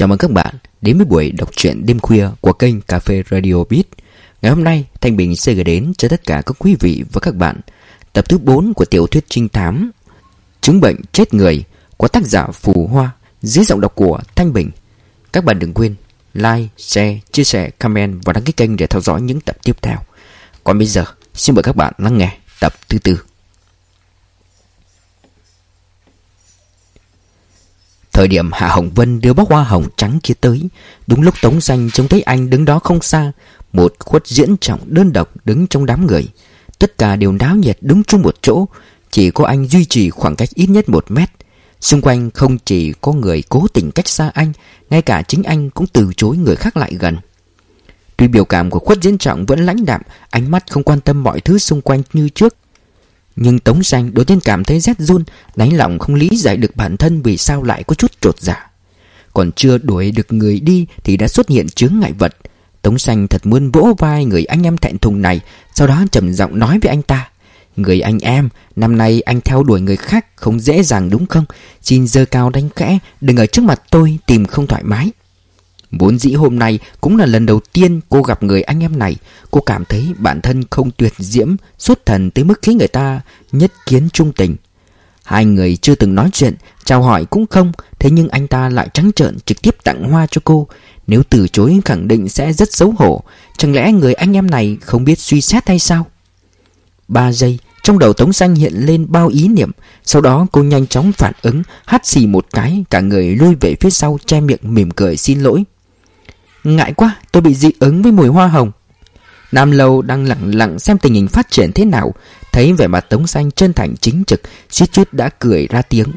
Chào mừng các bạn đến với buổi đọc truyện đêm khuya của kênh Cà phê Radio Beat. Ngày hôm nay, Thanh Bình sẽ gửi đến cho tất cả các quý vị và các bạn tập thứ 4 của tiểu thuyết trinh thám Chứng bệnh chết người của tác giả Phù Hoa dưới giọng đọc của Thanh Bình. Các bạn đừng quên like, share, chia sẻ, comment và đăng ký kênh để theo dõi những tập tiếp theo. Còn bây giờ, xin mời các bạn lắng nghe tập thứ tư. Thời điểm Hạ Hồng Vân đưa bó hoa hồng trắng kia tới, Đúng lúc Tống Danh trông thấy anh đứng đó không xa, Một khuất diễn trọng đơn độc đứng trong đám người. Tất cả đều náo nhiệt đứng chung một chỗ, Chỉ có anh duy trì khoảng cách ít nhất một mét. Xung quanh không chỉ có người cố tình cách xa anh, Ngay cả chính anh cũng từ chối người khác lại gần. Tuy biểu cảm của khuất diễn trọng vẫn lãnh đạm, Ánh mắt không quan tâm mọi thứ xung quanh như trước nhưng Tống Xanh đột nhiên cảm thấy rét run Đánh lòng không lý giải được bản thân Vì sao lại có chút trột dạ. Còn chưa đuổi được người đi Thì đã xuất hiện chướng ngại vật. Tống Xanh thật muốn vỗ vai người anh em thẹn thùng này, Sau đó trầm giọng nói với anh ta, Người anh em, Năm nay anh theo đuổi người khác Không dễ dàng đúng không? Xin dơ cao đánh khẽ, Đừng ở trước mặt tôi tìm không thoải mái. Vốn dĩ hôm nay cũng là lần đầu tiên cô gặp người anh em này. Cô cảm thấy bản thân không tuyệt diễm, Xuất thần tới mức khiến người ta nhất kiến trung tình. Hai người chưa từng nói chuyện, Chào hỏi cũng không, Thế nhưng anh ta lại trắng trợn trực tiếp tặng hoa cho cô. Nếu từ chối khẳng định sẽ rất xấu hổ. Chẳng lẽ người anh em này không biết suy xét hay sao? Ba giây, Trong đầu Tống Xanh hiện lên bao ý niệm. Sau đó cô nhanh chóng phản ứng, Hắt xì một cái, Cả người lui về phía sau, che miệng mỉm cười xin lỗi. Ngại quá, tôi bị dị ứng với mùi hoa hồng. Nam Lâu đang lặng lặng xem tình hình phát triển thế nào, Thấy vẻ mặt Tống Xanh chân thành chính trực, suýt chút đã cười ra tiếng.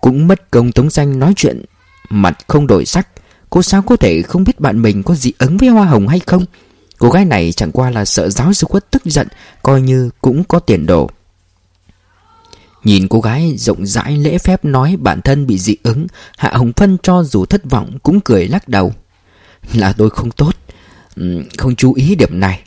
Cũng mất công Tống Xanh nói chuyện, Mặt không đổi sắc. Cô sao có thể không biết bạn mình có dị ứng với hoa hồng hay không? Cô gái này chẳng qua là sợ giáo sư quất tức giận, Coi như cũng có tiền đồ. Nhìn cô gái rộng rãi lễ phép nói bản thân bị dị ứng, Hạ Hồng Phân cho dù thất vọng cũng cười lắc đầu là tôi không tốt. Ừ, không chú ý điểm này.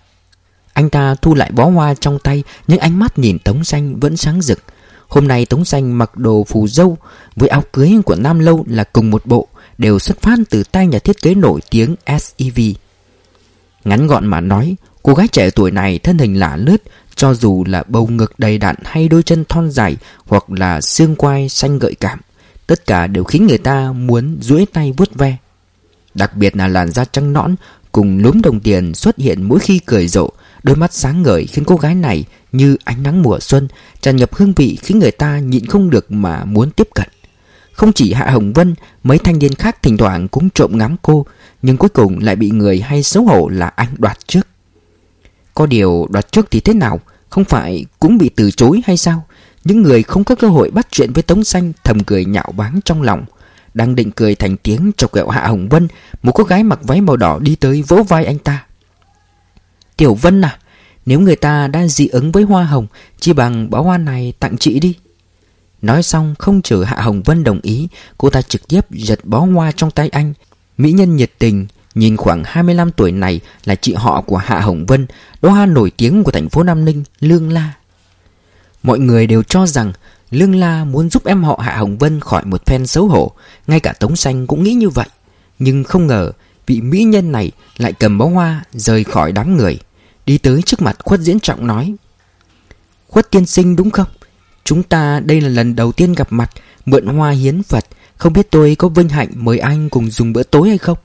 Anh ta thu lại bó hoa trong tay, Nhưng ánh mắt nhìn Tống Xanh vẫn sáng rực. Hôm nay Tống Xanh mặc đồ phù dâu Với áo cưới của Nam Lâu là cùng một bộ, Đều xuất phát từ tay nhà thiết kế nổi tiếng SEV Ngắn gọn mà nói, Cô gái trẻ tuổi này thân hình lạ lướt, Cho dù là bầu ngực đầy đặn hay đôi chân thon dài Hoặc là xương quai xanh gợi cảm, Tất cả đều khiến người ta muốn duỗi tay vuốt ve. Đặc biệt là làn da trắng nõn Cùng lúm đồng tiền xuất hiện mỗi khi cười rộ. Đôi mắt sáng ngời khiến cô gái này Như ánh nắng mùa xuân, Tràn nhập hương vị khiến người ta nhịn không được mà muốn tiếp cận. Không chỉ Hạ Hồng Vân, Mấy thanh niên khác thỉnh thoảng cũng trộm ngắm cô, Nhưng cuối cùng lại bị người hay xấu hổ là anh đoạt trước. Có điều đoạt trước thì thế nào? Không phải cũng bị từ chối hay sao? Những người không có cơ hội bắt chuyện với Tống Xanh Thầm cười nhạo báng trong lòng đang định cười thành tiếng chọc ghẹo Hạ Hồng Vân, Một cô gái mặc váy màu đỏ đi tới vỗ vai anh ta. Tiểu Vân à Nếu người ta đã dị ứng với hoa hồng Chỉ bằng bó hoa này tặng chị đi. Nói xong, không chờ Hạ Hồng Vân đồng ý, Cô ta trực tiếp giật bó hoa trong tay anh. Mỹ nhân nhiệt tình, Nhìn khoảng 25 tuổi này là chị họ của Hạ Hồng Vân, Đóa hoa nổi tiếng của thành phố Nam Ninh, Lương La. Mọi người đều cho rằng Lương La muốn giúp em họ Hạ Hồng Vân khỏi một phen xấu hổ, Ngay cả Tống Xanh cũng nghĩ như vậy Nhưng không ngờ, vị mỹ nhân này lại cầm bó hoa rời khỏi đám người, Đi tới trước mặt Khuất Diễn Trọng nói, Khuất tiên sinh đúng không? Chúng ta đây là lần đầu tiên gặp mặt, Mượn hoa hiến Phật, Không biết tôi có vinh hạnh mời anh cùng dùng bữa tối hay không?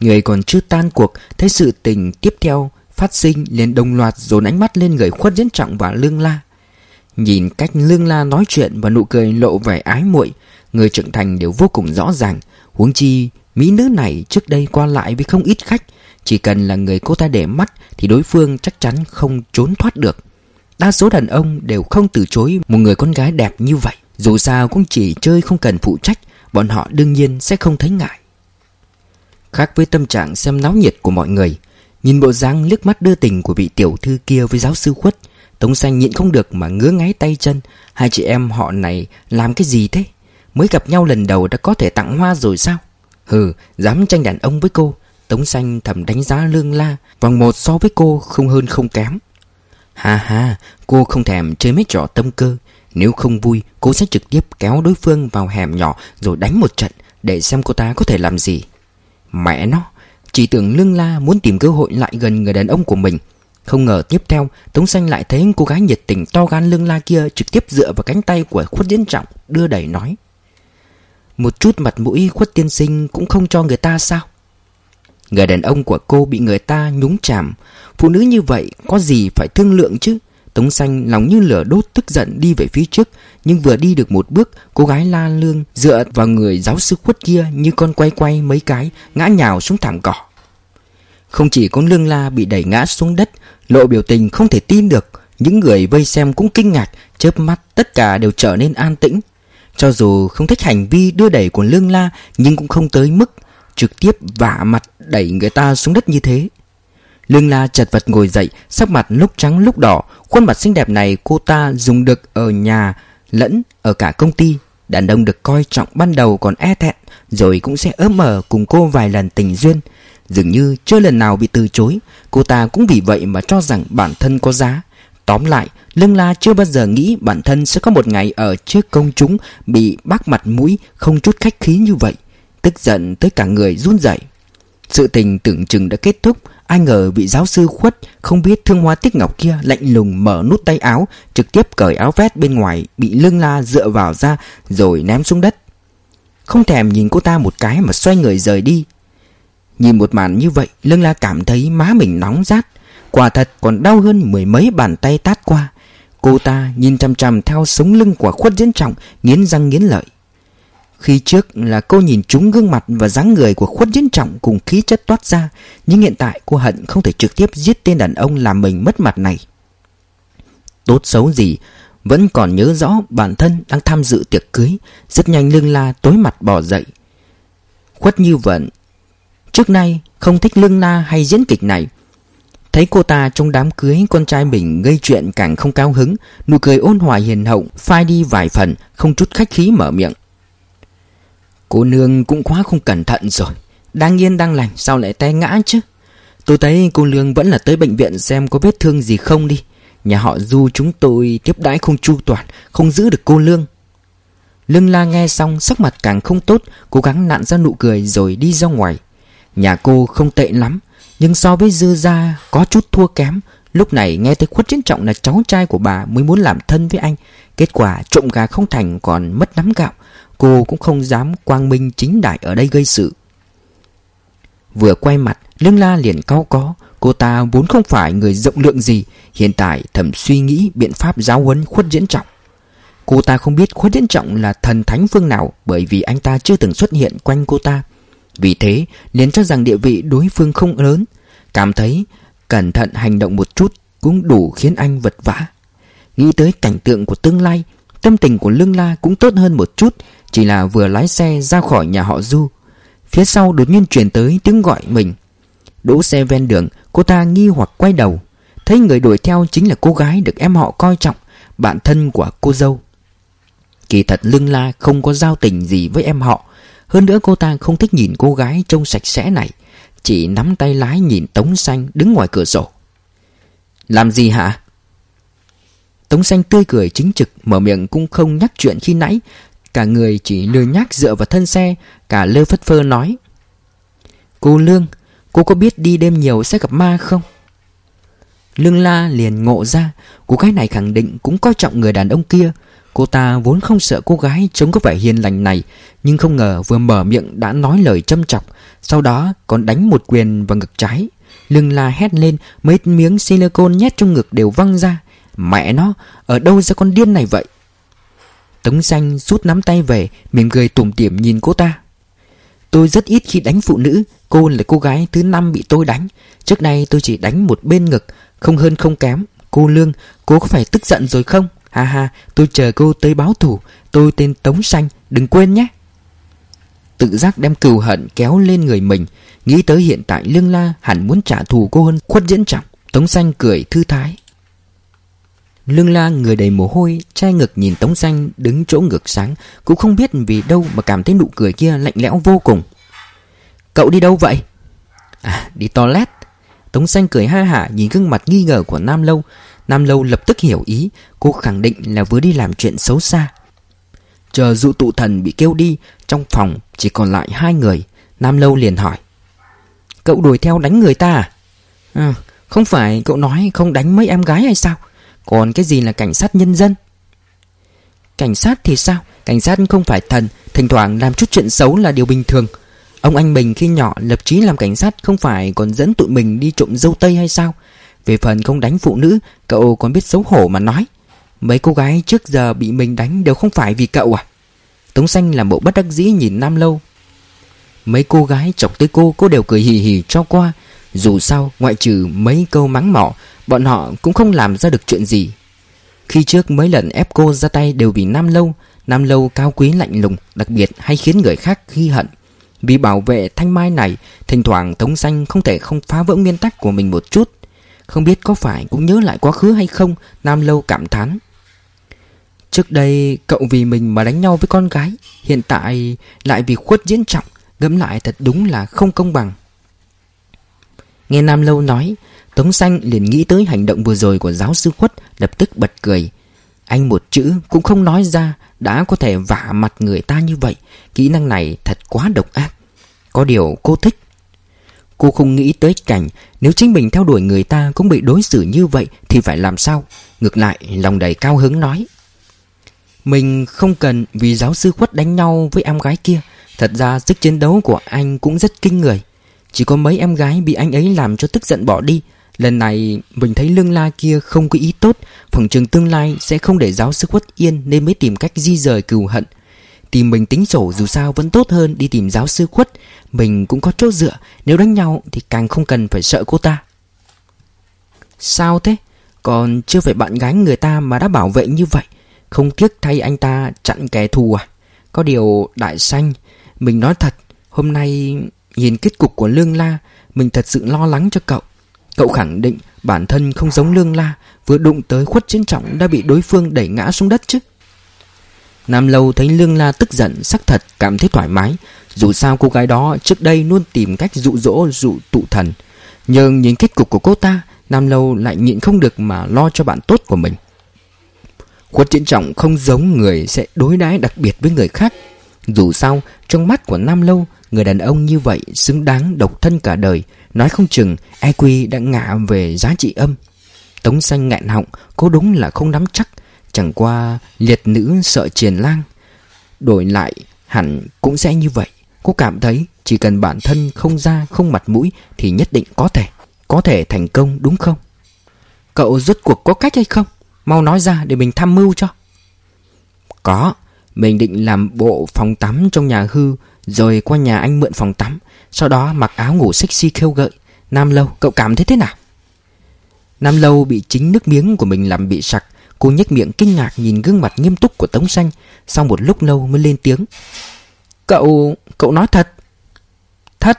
Người còn chưa tan cuộc, Thấy sự tình tiếp theo phát sinh liền đồng loạt dồn ánh mắt lên người Khuất Diễn Trọng và Lương La Nhìn cách Lương La nói chuyện và nụ cười lộ vẻ ái muội, người trưởng thành đều vô cùng rõ ràng. Huống chi, mỹ nữ này trước đây qua lại với không ít khách, chỉ cần là người cô ta để mắt thì đối phương chắc chắn không trốn thoát được. Đa số đàn ông đều không từ chối một người con gái đẹp như vậy. Dù sao cũng chỉ chơi không cần phụ trách, bọn họ đương nhiên sẽ không thấy ngại. Khác với tâm trạng xem náo nhiệt của mọi người, nhìn bộ dáng liếc mắt đưa tình của vị tiểu thư kia với giáo sư khuất, Tống xanh nhịn không được mà ngứa ngáy tay chân. Hai chị em họ này làm cái gì thế? Mới gặp nhau lần đầu đã có thể tặng hoa rồi sao? Hừ, dám tranh đàn ông với cô. Tống xanh thầm đánh giá lương la, Vòng một so với cô không hơn không kém. Ha ha, Cô không thèm chơi mấy trò tâm cơ. Nếu không vui, cô sẽ trực tiếp kéo đối phương vào hẻm nhỏ Rồi đánh một trận Để xem cô ta có thể làm gì. Mẹ nó, Chỉ tưởng Lương La muốn tìm cơ hội lại gần người đàn ông của mình. Không ngờ tiếp theo, Tống Xanh lại thấy cô gái nhiệt tình to gan Lương La kia Trực tiếp dựa vào cánh tay của khuất diễn trọng, Đưa đẩy nói. Một chút mặt mũi khuất tiên sinh Cũng không cho người ta sao? Người đàn ông của cô bị người ta nhúng chàm. Phụ nữ như vậy có gì phải thương lượng chứ? Tống xanh lòng như lửa đốt tức giận đi về phía trước, Nhưng vừa đi được một bước, Cô gái la lương dựa vào người giáo sư khuất kia Như con quay quay mấy cái, Ngã nhào xuống thảm cỏ. Không chỉ con lương la bị đẩy ngã xuống đất Lộ biểu tình không thể tin được. Những người vây xem cũng kinh ngạc, Chớp mắt tất cả đều trở nên an tĩnh. Cho dù không thích hành vi đưa đẩy của lương la, Nhưng cũng không tới mức Trực tiếp vả mặt đẩy người ta xuống đất như thế. Lương La chật vật ngồi dậy, Sắc mặt lúc trắng lúc đỏ. Khuôn mặt xinh đẹp này cô ta dùng được ở nhà Lẫn ở cả công ty. Đàn ông được coi trọng ban đầu còn e thẹn, Rồi cũng sẽ ớm mở cùng cô vài lần tình duyên. Dường như chưa lần nào bị từ chối. Cô ta cũng vì vậy mà cho rằng bản thân có giá. Tóm lại, Lương La chưa bao giờ nghĩ bản thân sẽ có một ngày ở trước công chúng Bị bác mặt mũi, không chút khách khí như vậy. Tức giận tới cả người run rẩy. Sự tình tưởng chừng đã kết thúc. Ai ngờ vị giáo sư khuất, Không biết thương hoa tích ngọc kia lạnh lùng mở nút tay áo, Trực tiếp cởi áo vest bên ngoài, Bị lưng la dựa vào ra, Rồi ném xuống đất. Không thèm nhìn cô ta một cái mà xoay người rời đi. Nhìn một màn như vậy Lưng la cảm thấy má mình nóng rát. Quả thật còn đau hơn mười mấy bàn tay tát qua. Cô ta nhìn chằm chằm theo sống lưng của khuất diễn trọng, Nghiến răng nghiến lợi. Khi trước là cô nhìn trúng gương mặt và dáng người của khuất diễn trọng cùng khí chất toát ra, Nhưng hiện tại cô hận không thể trực tiếp giết tên đàn ông làm mình mất mặt này. Tốt xấu gì, Vẫn còn nhớ rõ bản thân đang tham dự tiệc cưới, Rất nhanh lưng la tối mặt bỏ dậy. Khuất như vận Trước nay, không thích lưng la hay diễn kịch này. Thấy cô ta trong đám cưới con trai mình gây chuyện càng không cao hứng, Nụ cười ôn hòa hiền hậu, phai đi vài phần, Không chút khách khí mở miệng. Cô nương cũng quá không cẩn thận rồi. Đang yên đang lành, sao lại té ngã chứ? Tôi thấy cô nương vẫn là tới bệnh viện xem có vết thương gì không đi. Nhà họ Du chúng tôi tiếp đãi không chu toàn, Không giữ được cô Lương Lương la nghe xong, sắc mặt càng không tốt, Cố gắng nặn ra nụ cười rồi đi ra ngoài. Nhà cô không tệ lắm, Nhưng so với dư gia có chút thua kém. Lúc này nghe thấy khuất chiến trọng là cháu trai của bà Mới muốn làm thân với anh. Kết quả trộm gà không thành còn mất nắm gạo. Cô cũng không dám quang minh chính đại ở đây gây sự. Vừa quay mặt, Lương La liền cao có. Cô ta vốn không phải người rộng lượng gì, Hiện tại thầm suy nghĩ biện pháp giáo huấn khuất diễn trọng. Cô ta không biết khuất diễn trọng là thần thánh phương nào, Bởi vì anh ta chưa từng xuất hiện quanh cô ta. Vì thế liền cho rằng địa vị đối phương không lớn. Cảm thấy cẩn thận hành động một chút Cũng đủ khiến anh vật vã. Nghĩ tới cảnh tượng của tương lai, Tâm tình của Lương La cũng tốt hơn một chút, chỉ là vừa lái xe ra khỏi nhà họ Du. Phía sau đột nhiên truyền tới tiếng gọi mình. Đỗ xe ven đường, Cô ta nghi hoặc quay đầu. Thấy người đuổi theo chính là cô gái được em họ coi trọng, Bạn thân của cô dâu. Kỳ thật Lương La không có giao tình gì với em họ hơn nữa cô ta không thích nhìn cô gái trông sạch sẽ này, Chỉ nắm tay lái nhìn Tống Xanh đứng ngoài cửa sổ. Làm gì hả? Tống Xanh tươi cười chính trực, Mở miệng cũng không nhắc chuyện khi nãy. Cả người chỉ lười nhác dựa vào thân xe, Cả lơ phất phơ nói. Cô Lương, Cô có biết đi đêm nhiều sẽ gặp ma không? Lương la liền ngộ ra, Cô gái này khẳng định cũng coi trọng người đàn ông kia Cô ta vốn không sợ cô gái trông có vẻ hiền lành này, Nhưng không ngờ vừa mở miệng đã nói lời châm chọc, Sau đó còn đánh một quyền vào ngực trái. Lưng la hét lên, Mấy miếng silicone nhét trong ngực đều văng ra. Mẹ nó, Ở đâu ra con điên này vậy? Tống xanh rút nắm tay về, Mỉm cười tủm tỉm nhìn cô ta. Tôi rất ít khi đánh phụ nữ, Cô là cô gái thứ năm bị tôi đánh. Trước nay tôi chỉ đánh một bên ngực, Không hơn không kém. Cô Lương, Cô có phải tức giận rồi không? Ha ha, tôi chờ cô tới báo thù. Tôi tên Tống Xanh, Đừng quên nhé. Tự giác đem cừu hận kéo lên người mình. Nghĩ tới hiện tại Lương La hẳn muốn trả thù cô hơn khuất diễn trọng. Tống Xanh cười thư thái. Lương la người đầy mồ hôi, che ngực nhìn Tống Xanh đứng chỗ ngực sáng, Cũng không biết vì đâu mà cảm thấy nụ cười kia lạnh lẽo vô cùng. Cậu đi đâu vậy? À đi toilet. Tống Xanh cười ha hả, nhìn gương mặt nghi ngờ của Nam Lâu. Nam Lâu lập tức hiểu ý, Cô khẳng định là vừa đi làm chuyện xấu xa. Chờ dụ tụ thần bị kêu đi, Trong phòng chỉ còn lại hai người, Nam Lâu liền hỏi. Cậu đuổi theo đánh người ta à? à Không phải cậu nói không đánh mấy em gái hay sao? Còn cái gì là cảnh sát nhân dân? Cảnh sát thì sao? Cảnh sát không phải thần, Thỉnh thoảng làm chút chuyện xấu là điều bình thường. Ông anh mình khi nhỏ lập chí làm cảnh sát Không phải còn dẫn tụi mình đi trộm dâu tây hay sao? Về phần không đánh phụ nữ, Cậu còn biết xấu hổ mà nói. Mấy cô gái trước giờ bị mình đánh Đều không phải vì cậu à? Tống xanh làm bộ bất đắc dĩ nhìn Nam Lâu. Mấy cô gái chọc tới cô Cô đều cười hì hì cho qua. Dù sao, ngoại trừ mấy câu mắng mỏ, Bọn họ cũng không làm ra được chuyện gì. Khi trước mấy lần ép cô ra tay Đều vì Nam Lâu Nam Lâu cao quý lạnh lùng, Đặc biệt hay khiến người khác ghi hận. Vì bảo vệ thanh mai này, Thỉnh thoảng Tống Xanh không thể không phá vỡ nguyên tắc của mình một chút. Không biết có phải cũng nhớ lại quá khứ hay không, Nam Lâu cảm thán. Trước đây, cậu vì mình mà đánh nhau với con gái, Hiện tại lại vì khuất diễn trọng, Ngẫm lại thật đúng là không công bằng. Nghe Nam Lâu nói, Tống Xanh liền nghĩ tới hành động vừa rồi của giáo sư khuất, Lập tức bật cười. Anh một chữ cũng không nói ra, Đã có thể vả mặt người ta như vậy, Kỹ năng này thật quá độc ác. Có điều cô thích Cô không nghĩ tới cảnh Nếu chính mình theo đuổi người ta cũng bị đối xử như vậy Thì phải làm sao? Ngược lại, lòng đầy cao hứng nói. Mình không cần vì giáo sư khuất đánh nhau với em gái kia. Thật ra sức chiến đấu của anh cũng rất kinh người. Chỉ có mấy em gái bị anh ấy làm cho tức giận bỏ đi. Lần này, mình thấy lương la kia không có ý tốt. Phòng trường tương lai sẽ không để giáo sư khuất yên Nên mới tìm cách di rời cừu hận. Tìm mình tính sổ, dù sao vẫn tốt hơn đi tìm giáo sư khuất. Mình cũng có chỗ dựa, Nếu đánh nhau thì càng không cần phải sợ cô ta. Sao thế? Còn chưa phải bạn gái người ta mà đã bảo vệ như vậy. Không tiếc thay anh ta chặn kẻ thù à? Có điều, đại xanh Mình nói thật, Hôm nay nhìn kết cục của Lương La, Mình thật sự lo lắng cho cậu. Cậu khẳng định bản thân không giống Lương La, Vừa đụng tới khuất chiến trọng Đã bị đối phương đẩy ngã xuống đất chứ? Nam Lâu thấy Lương La tức giận, Sắc thật, cảm thấy thoải mái. Dù sao cô gái đó trước đây luôn tìm cách dụ dỗ, dụ tụ thần. Nhưng nhìn kết cục của cô ta, Nam Lâu lại nhịn không được mà lo cho bạn tốt của mình. Khuất Chiến Trọng không giống người sẽ đối đãi đặc biệt với người khác. Dù sao, trong mắt của Nam Lâu, Người đàn ông như vậy xứng đáng độc thân cả đời. Nói không chừng EQ đã ngạ về giá trị âm. Tống xanh ngạn họng, Cô đúng là không nắm chắc. Chẳng qua liệt nữ sợ triền lang. Đổi lại, hẳn cũng sẽ như vậy. Cô cảm thấy chỉ cần bản thân không ra, không mặt mũi Thì nhất định có thể Có thể thành công, đúng không? Cậu rốt cuộc có cách hay không? Mau nói ra để mình tham mưu cho. Có, Mình định làm bộ phòng tắm trong nhà hư, Rồi qua nhà anh mượn phòng tắm, Sau đó mặc áo ngủ sexy khêu gợi. Nam Lâu, cậu cảm thấy thế nào? Nam Lâu bị chính nước miếng của mình làm bị sặc. Cô nhếch miệng kinh ngạc nhìn gương mặt nghiêm túc của Tống Xanh Sau một lúc lâu mới lên tiếng. Cậu... cậu nói thật. Thật?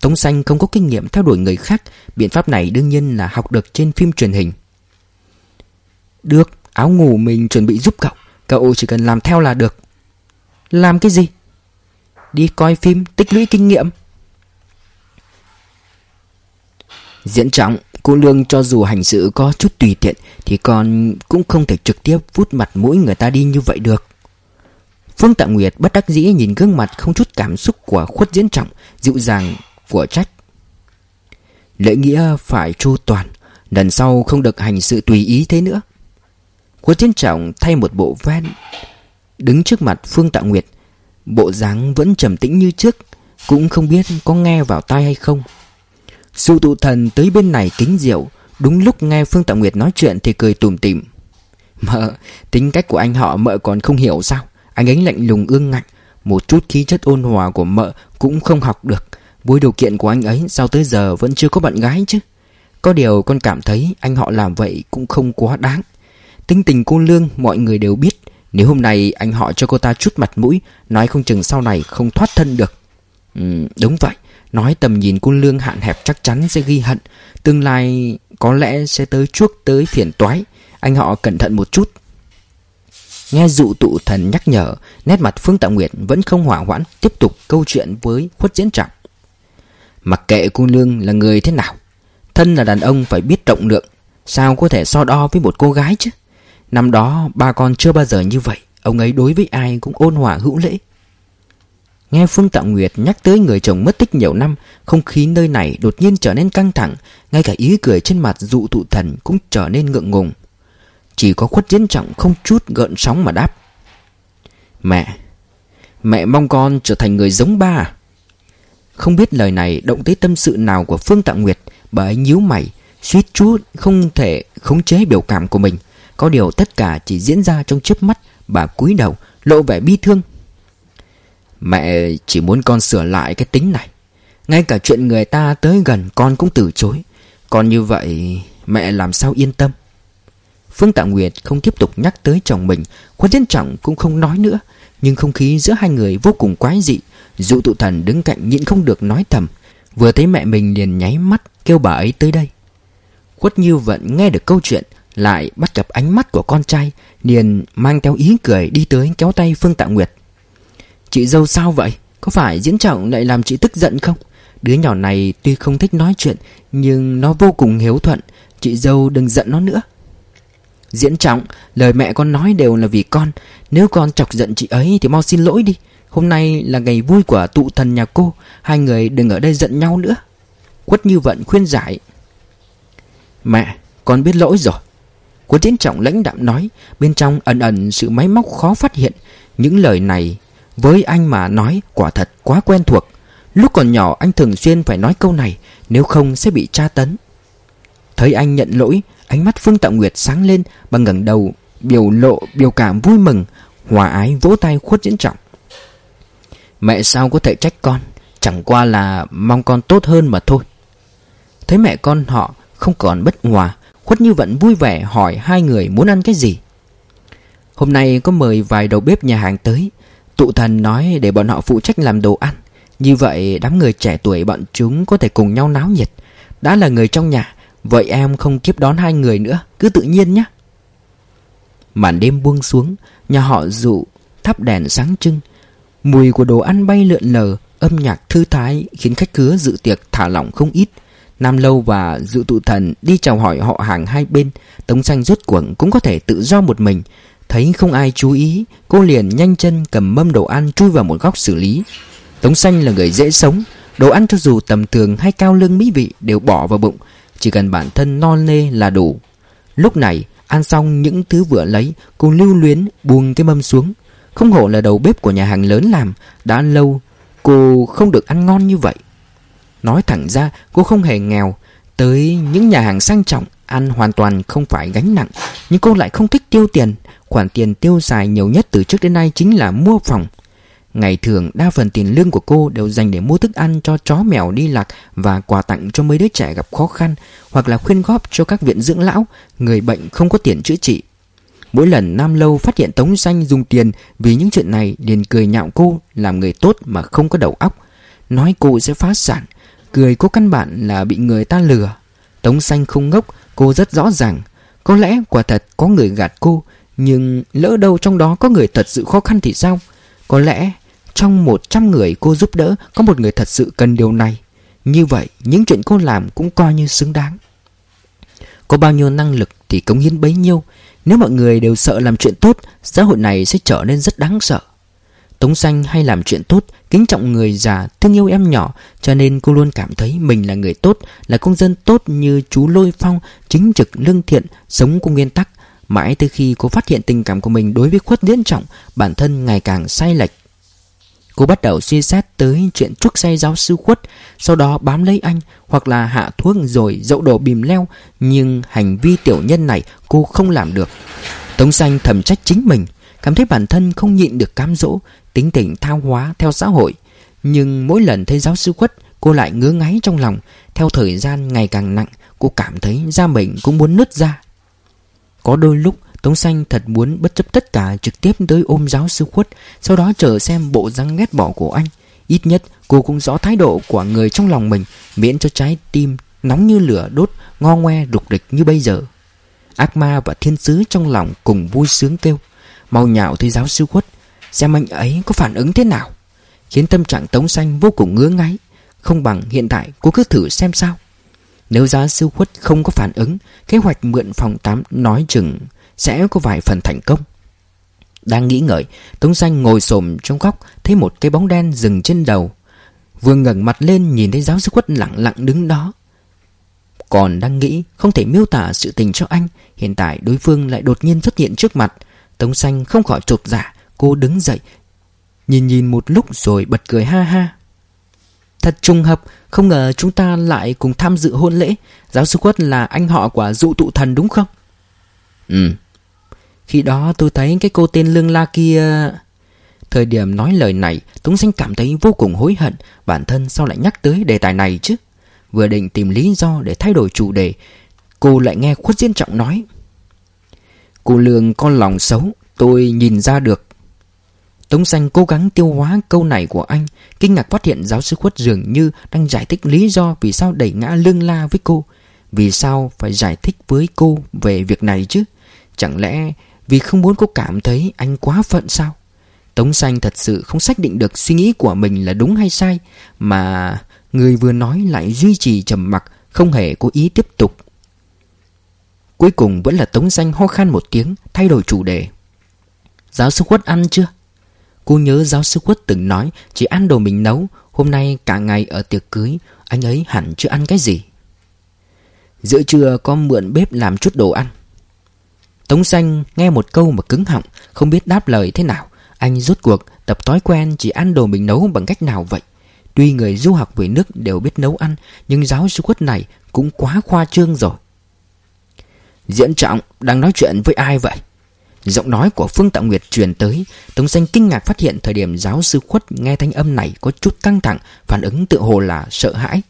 Tống Xanh không có kinh nghiệm theo đuổi người khác Biện pháp này đương nhiên là học được trên phim truyền hình. Được, áo ngủ mình chuẩn bị giúp cậu Cậu chỉ cần làm theo là được. Làm cái gì? Đi coi phim tích lũy kinh nghiệm. Diễn trọng Cô Lương cho dù hành sự có chút tùy tiện, Thì còn cũng không thể trực tiếp vút mặt mũi người ta đi như vậy được. Phương Tạ Nguyệt bất đắc dĩ nhìn gương mặt không chút cảm xúc của khuất diễn trọng, Dịu dàng của trách. Lễ nghĩa phải chu toàn, Lần sau không được hành sự tùy ý thế nữa. Khuất diễn Trọng thay một bộ ven, Đứng trước mặt Phương Tạ Nguyệt. Bộ dáng vẫn trầm tĩnh như trước, Cũng không biết có nghe vào tai hay không. Sư tụ thần tới bên này kính rượu. Đúng lúc nghe Phương Tạm Nguyệt nói chuyện Thì cười tủm tỉm. Mợ tính cách của anh họ mợ còn không hiểu sao? Anh ấy lạnh lùng ương ngạnh. Một chút khí chất ôn hòa của mợ Cũng không học được. Với điều kiện của anh ấy Sao tới giờ vẫn chưa có bạn gái chứ? Có điều con cảm thấy anh họ làm vậy Cũng không quá đáng. Tính tình cô Lương mọi người đều biết. Nếu hôm nay anh họ cho cô ta chút mặt mũi Nói không chừng sau này không thoát thân được. Ừ, Đúng vậy. Nói tầm nhìn của Lương hạn hẹp chắc chắn sẽ ghi hận. Tương lai có lẽ sẽ tới chuốc tới phiền toái. Anh họ cẩn thận một chút. Nghe dụ tụ thần nhắc nhở, Nét mặt Phương Tạ Nguyệt vẫn không hỏa hoãn, Tiếp tục câu chuyện với khuất diễn trọng Mặc kệ cô Lương là người thế nào, Thân là đàn ông phải biết trọng lượng, Sao có thể so đo với một cô gái chứ? Năm đó ba con chưa bao giờ như vậy, Ông ấy đối với ai cũng ôn hòa hữu lễ. Nghe Phương Tạo Nguyệt nhắc tới người chồng mất tích nhiều năm, Không khí nơi này đột nhiên trở nên căng thẳng, Ngay cả ý cười trên mặt dụ tụ thần cũng trở nên ngượng ngùng. Chỉ có khuất diễn trọng không chút gợn sóng mà đáp. Mẹ Mẹ mong con trở thành người giống ba à? Không biết lời này động tới tâm sự nào của Phương Tạo Nguyệt, Bà ấy nhíu mày, Suýt chút không thể khống chế biểu cảm của mình. Có điều tất cả chỉ diễn ra trong chớp mắt, Bà cúi đầu, lộ vẻ bi thương. Mẹ chỉ muốn con sửa lại cái tính này. Ngay cả chuyện người ta tới gần con cũng từ chối. Còn như vậy, mẹ làm sao yên tâm? Phương Tạ Nguyệt không tiếp tục nhắc tới chồng mình. Khuất Thiên Trọng cũng không nói nữa. Nhưng không khí giữa hai người vô cùng quái dị. Dụ tụ thần đứng cạnh nhịn không được nói thầm. Vừa thấy mẹ mình liền nháy mắt Kêu bà ấy tới đây. Khuất Như Vận nghe được câu chuyện, Lại bắt gặp ánh mắt của con trai, Liền mang theo ý cười đi tới kéo tay Phương Tạ Nguyệt. Chị dâu sao vậy? Có phải diễn trọng lại làm chị tức giận không? Đứa nhỏ này tuy không thích nói chuyện, Nhưng nó vô cùng hiếu thuận. Chị dâu đừng giận nó nữa. Diễn trọng, Lời mẹ con nói đều là vì con. Nếu con chọc giận chị ấy thì mau xin lỗi đi. Hôm nay là ngày vui của tụ thần nhà cô. Hai người đừng ở đây giận nhau nữa. Quất như vận khuyên giải. Mẹ, con biết lỗi rồi. Quất diễn trọng lãnh đạm nói, Bên trong ẩn ẩn sự máy móc khó phát hiện. Những lời này với anh mà nói quả thật quá quen thuộc. Lúc còn nhỏ anh thường xuyên phải nói câu này, Nếu không sẽ bị tra tấn. Thấy anh nhận lỗi, Ánh mắt Phương Tạo Nguyệt sáng lên Bằng ngẩng đầu, Biểu lộ, biểu cảm vui mừng, Hòa ái vỗ tay khuất diễn trọng. Mẹ sao có thể trách con, Chẳng qua là mong con tốt hơn mà thôi. Thấy mẹ con họ không còn bất hòa, Khuất như vẫn vui vẻ hỏi hai người muốn ăn cái gì. Hôm nay có mời vài đầu bếp nhà hàng tới Tụ thần nói để bọn họ phụ trách làm đồ ăn. Như vậy, đám người trẻ tuổi bọn chúng có thể cùng nhau náo nhiệt. Đã là người trong nhà, Vậy em không kiếp đón hai người nữa, Cứ tự nhiên nhé. Màn đêm buông xuống, Nhà họ dụ thắp đèn sáng trưng. Mùi của đồ ăn bay lượn lờ, Âm nhạc thư thái Khiến khách khứa dự tiệc thả lỏng không ít. Nam Lâu và Dự Tụ Thần đi chào hỏi họ hàng hai bên. Tống xanh rốt cuộc cũng có thể tự do một mình. Thấy không ai chú ý, Cô liền nhanh chân cầm mâm đồ ăn Chui vào một góc xử lý. Tống xanh là người dễ sống, Đồ ăn cho dù tầm thường hay cao lương mỹ vị Đều bỏ vào bụng, Chỉ cần bản thân no nê là đủ. Lúc này, ăn xong những thứ vừa lấy, Cô lưu luyến buông cái mâm xuống. Không hổ là đầu bếp của nhà hàng lớn làm, Đã lâu cô không được ăn ngon như vậy. Nói thẳng ra, cô không hề nghèo, Tới những nhà hàng sang trọng Ăn hoàn toàn không phải gánh nặng, Nhưng cô lại không thích tiêu tiền Khoản tiền tiêu xài nhiều nhất từ trước đến nay chính là mua phòng Ngày thường đa phần tiền lương của cô đều dành để mua thức ăn cho chó mèo đi lạc Và quà tặng cho mấy đứa trẻ gặp khó khăn Hoặc là khuyên góp cho các viện dưỡng lão Người bệnh không có tiền chữa trị Mỗi lần Nam Lâu phát hiện Tống Xanh dùng tiền vì những chuyện này liền cười nhạo cô làm người tốt mà không có đầu óc. Nói cô sẽ phá sản, cười có căn bản là bị người ta lừa. Tống Xanh không ngốc, cô rất rõ ràng. Có lẽ quả thật có người gạt cô, nhưng lỡ đâu trong đó có người thật sự khó khăn thì sao? Có lẽ trong 100 người cô giúp đỡ, Có một người thật sự cần điều này. Như vậy, những chuyện cô làm cũng coi như xứng đáng. Có bao nhiêu năng lực thì cống hiến bấy nhiêu. Nếu mọi người đều sợ làm chuyện tốt Xã hội này sẽ trở nên rất đáng sợ. Tống xanh hay làm chuyện tốt, Kính trọng người già, Thương yêu em nhỏ, Cho nên cô luôn cảm thấy mình là người tốt, Là công dân tốt như chú Lôi Phong, Chính trực, lương thiện, Sống cùng nguyên tắc. Mãi từ khi cô phát hiện tình cảm của mình đối với khuất diễn trọng, Bản thân ngày càng sai lệch. Cô bắt đầu suy xét tới chuyện chuốc say giáo sư khuất, Sau đó bám lấy anh Hoặc là hạ thuốc rồi dậu đổ bìm leo, Nhưng hành vi tiểu nhân này cô không làm được. Tống xanh thầm trách chính mình, Cảm thấy bản thân không nhịn được cám dỗ, Tính tình thao hóa theo xã hội. Nhưng mỗi lần thấy giáo sư khuất, Cô lại ngứa ngáy trong lòng. Theo thời gian ngày càng nặng, Cô cảm thấy da mình cũng muốn nứt ra có đôi lúc, Tống Xanh thật muốn bất chấp tất cả trực tiếp tới ôm giáo sư khuất, Sau đó chờ xem bộ răng ghét bỏ của anh. Ít nhất, cô cũng rõ thái độ của người trong lòng mình, Miễn cho trái tim nóng như lửa đốt, Ngo ngoe rục rịch như bây giờ. Ác ma và thiên sứ trong lòng cùng vui sướng kêu, Mau nhạo thấy giáo sư khuất, Xem anh ấy có phản ứng thế nào. Khiến tâm trạng Tống Xanh vô cùng ngứa ngáy, Không bằng hiện tại cô cứ thử xem sao nếu giá siêu khuất không có phản ứng, Kế hoạch mượn phòng 8 nói chừng Sẽ có vài phần thành công. Đang nghĩ ngợi, Tống xanh ngồi xổm trong góc, Thấy một cái bóng đen dừng trên đầu. Vừa ngẩng mặt lên nhìn thấy giáo sư quất lặng lặng đứng đó. Còn đang nghĩ, Không thể miêu tả sự tình cho anh, Hiện tại đối phương lại đột nhiên xuất hiện trước mặt. Tống xanh không khỏi trột giả dạ, Cô đứng dậy, Nhìn nhìn một lúc rồi bật cười ha ha. Thật trùng hợp Không ngờ chúng ta lại cùng tham dự hôn lễ. Giáo sư quất là anh họ của dụ tụ thần đúng không? Ừ. Khi đó tôi thấy cái cô tên Lương La kia Thời điểm nói lời này Tống Xanh cảm thấy vô cùng hối hận Bản thân sao lại nhắc tới đề tài này chứ? Vừa định tìm lý do để thay đổi chủ đề Cô lại nghe khuất diễn trọng nói. Cô Lương con lòng xấu Tôi nhìn ra được Tống Xanh cố gắng tiêu hóa câu này của anh, Kinh ngạc phát hiện giáo sư khuất dường như Đang giải thích lý do vì sao đẩy ngã lương la với cô. Vì sao phải giải thích với cô về việc này chứ? Chẳng lẽ vì không muốn cô cảm thấy anh quá phận sao? Tống Xanh thật sự không xác định được suy nghĩ của mình là đúng hay sai, Mà người vừa nói lại duy trì trầm mặc, Không hề có ý tiếp tục. Cuối cùng vẫn là Tống Xanh ho khan một tiếng, Thay đổi chủ đề. Giáo sư Quất ăn chưa? Cô nhớ giáo sư Quất từng nói, Chỉ ăn đồ mình nấu, Hôm nay cả ngày ở tiệc cưới, Anh ấy hẳn chưa ăn cái gì. Giữa trưa có mượn bếp làm chút đồ ăn. Tống Xanh nghe một câu mà cứng họng, Không biết đáp lời thế nào. Anh rút cuộc tập thói quen chỉ ăn đồ mình nấu bằng cách nào vậy? Tuy người du học về nước đều biết nấu ăn, Nhưng giáo sư Quất này cũng quá khoa trương rồi. Diễn trọng đang nói chuyện với ai vậy? Giọng nói của Phương Tạo Nguyệt truyền tới, Tống Xanh kinh ngạc phát hiện thời điểm giáo sư khuất nghe thanh âm này có chút căng thẳng, Phản ứng tự hồ là sợ hãi.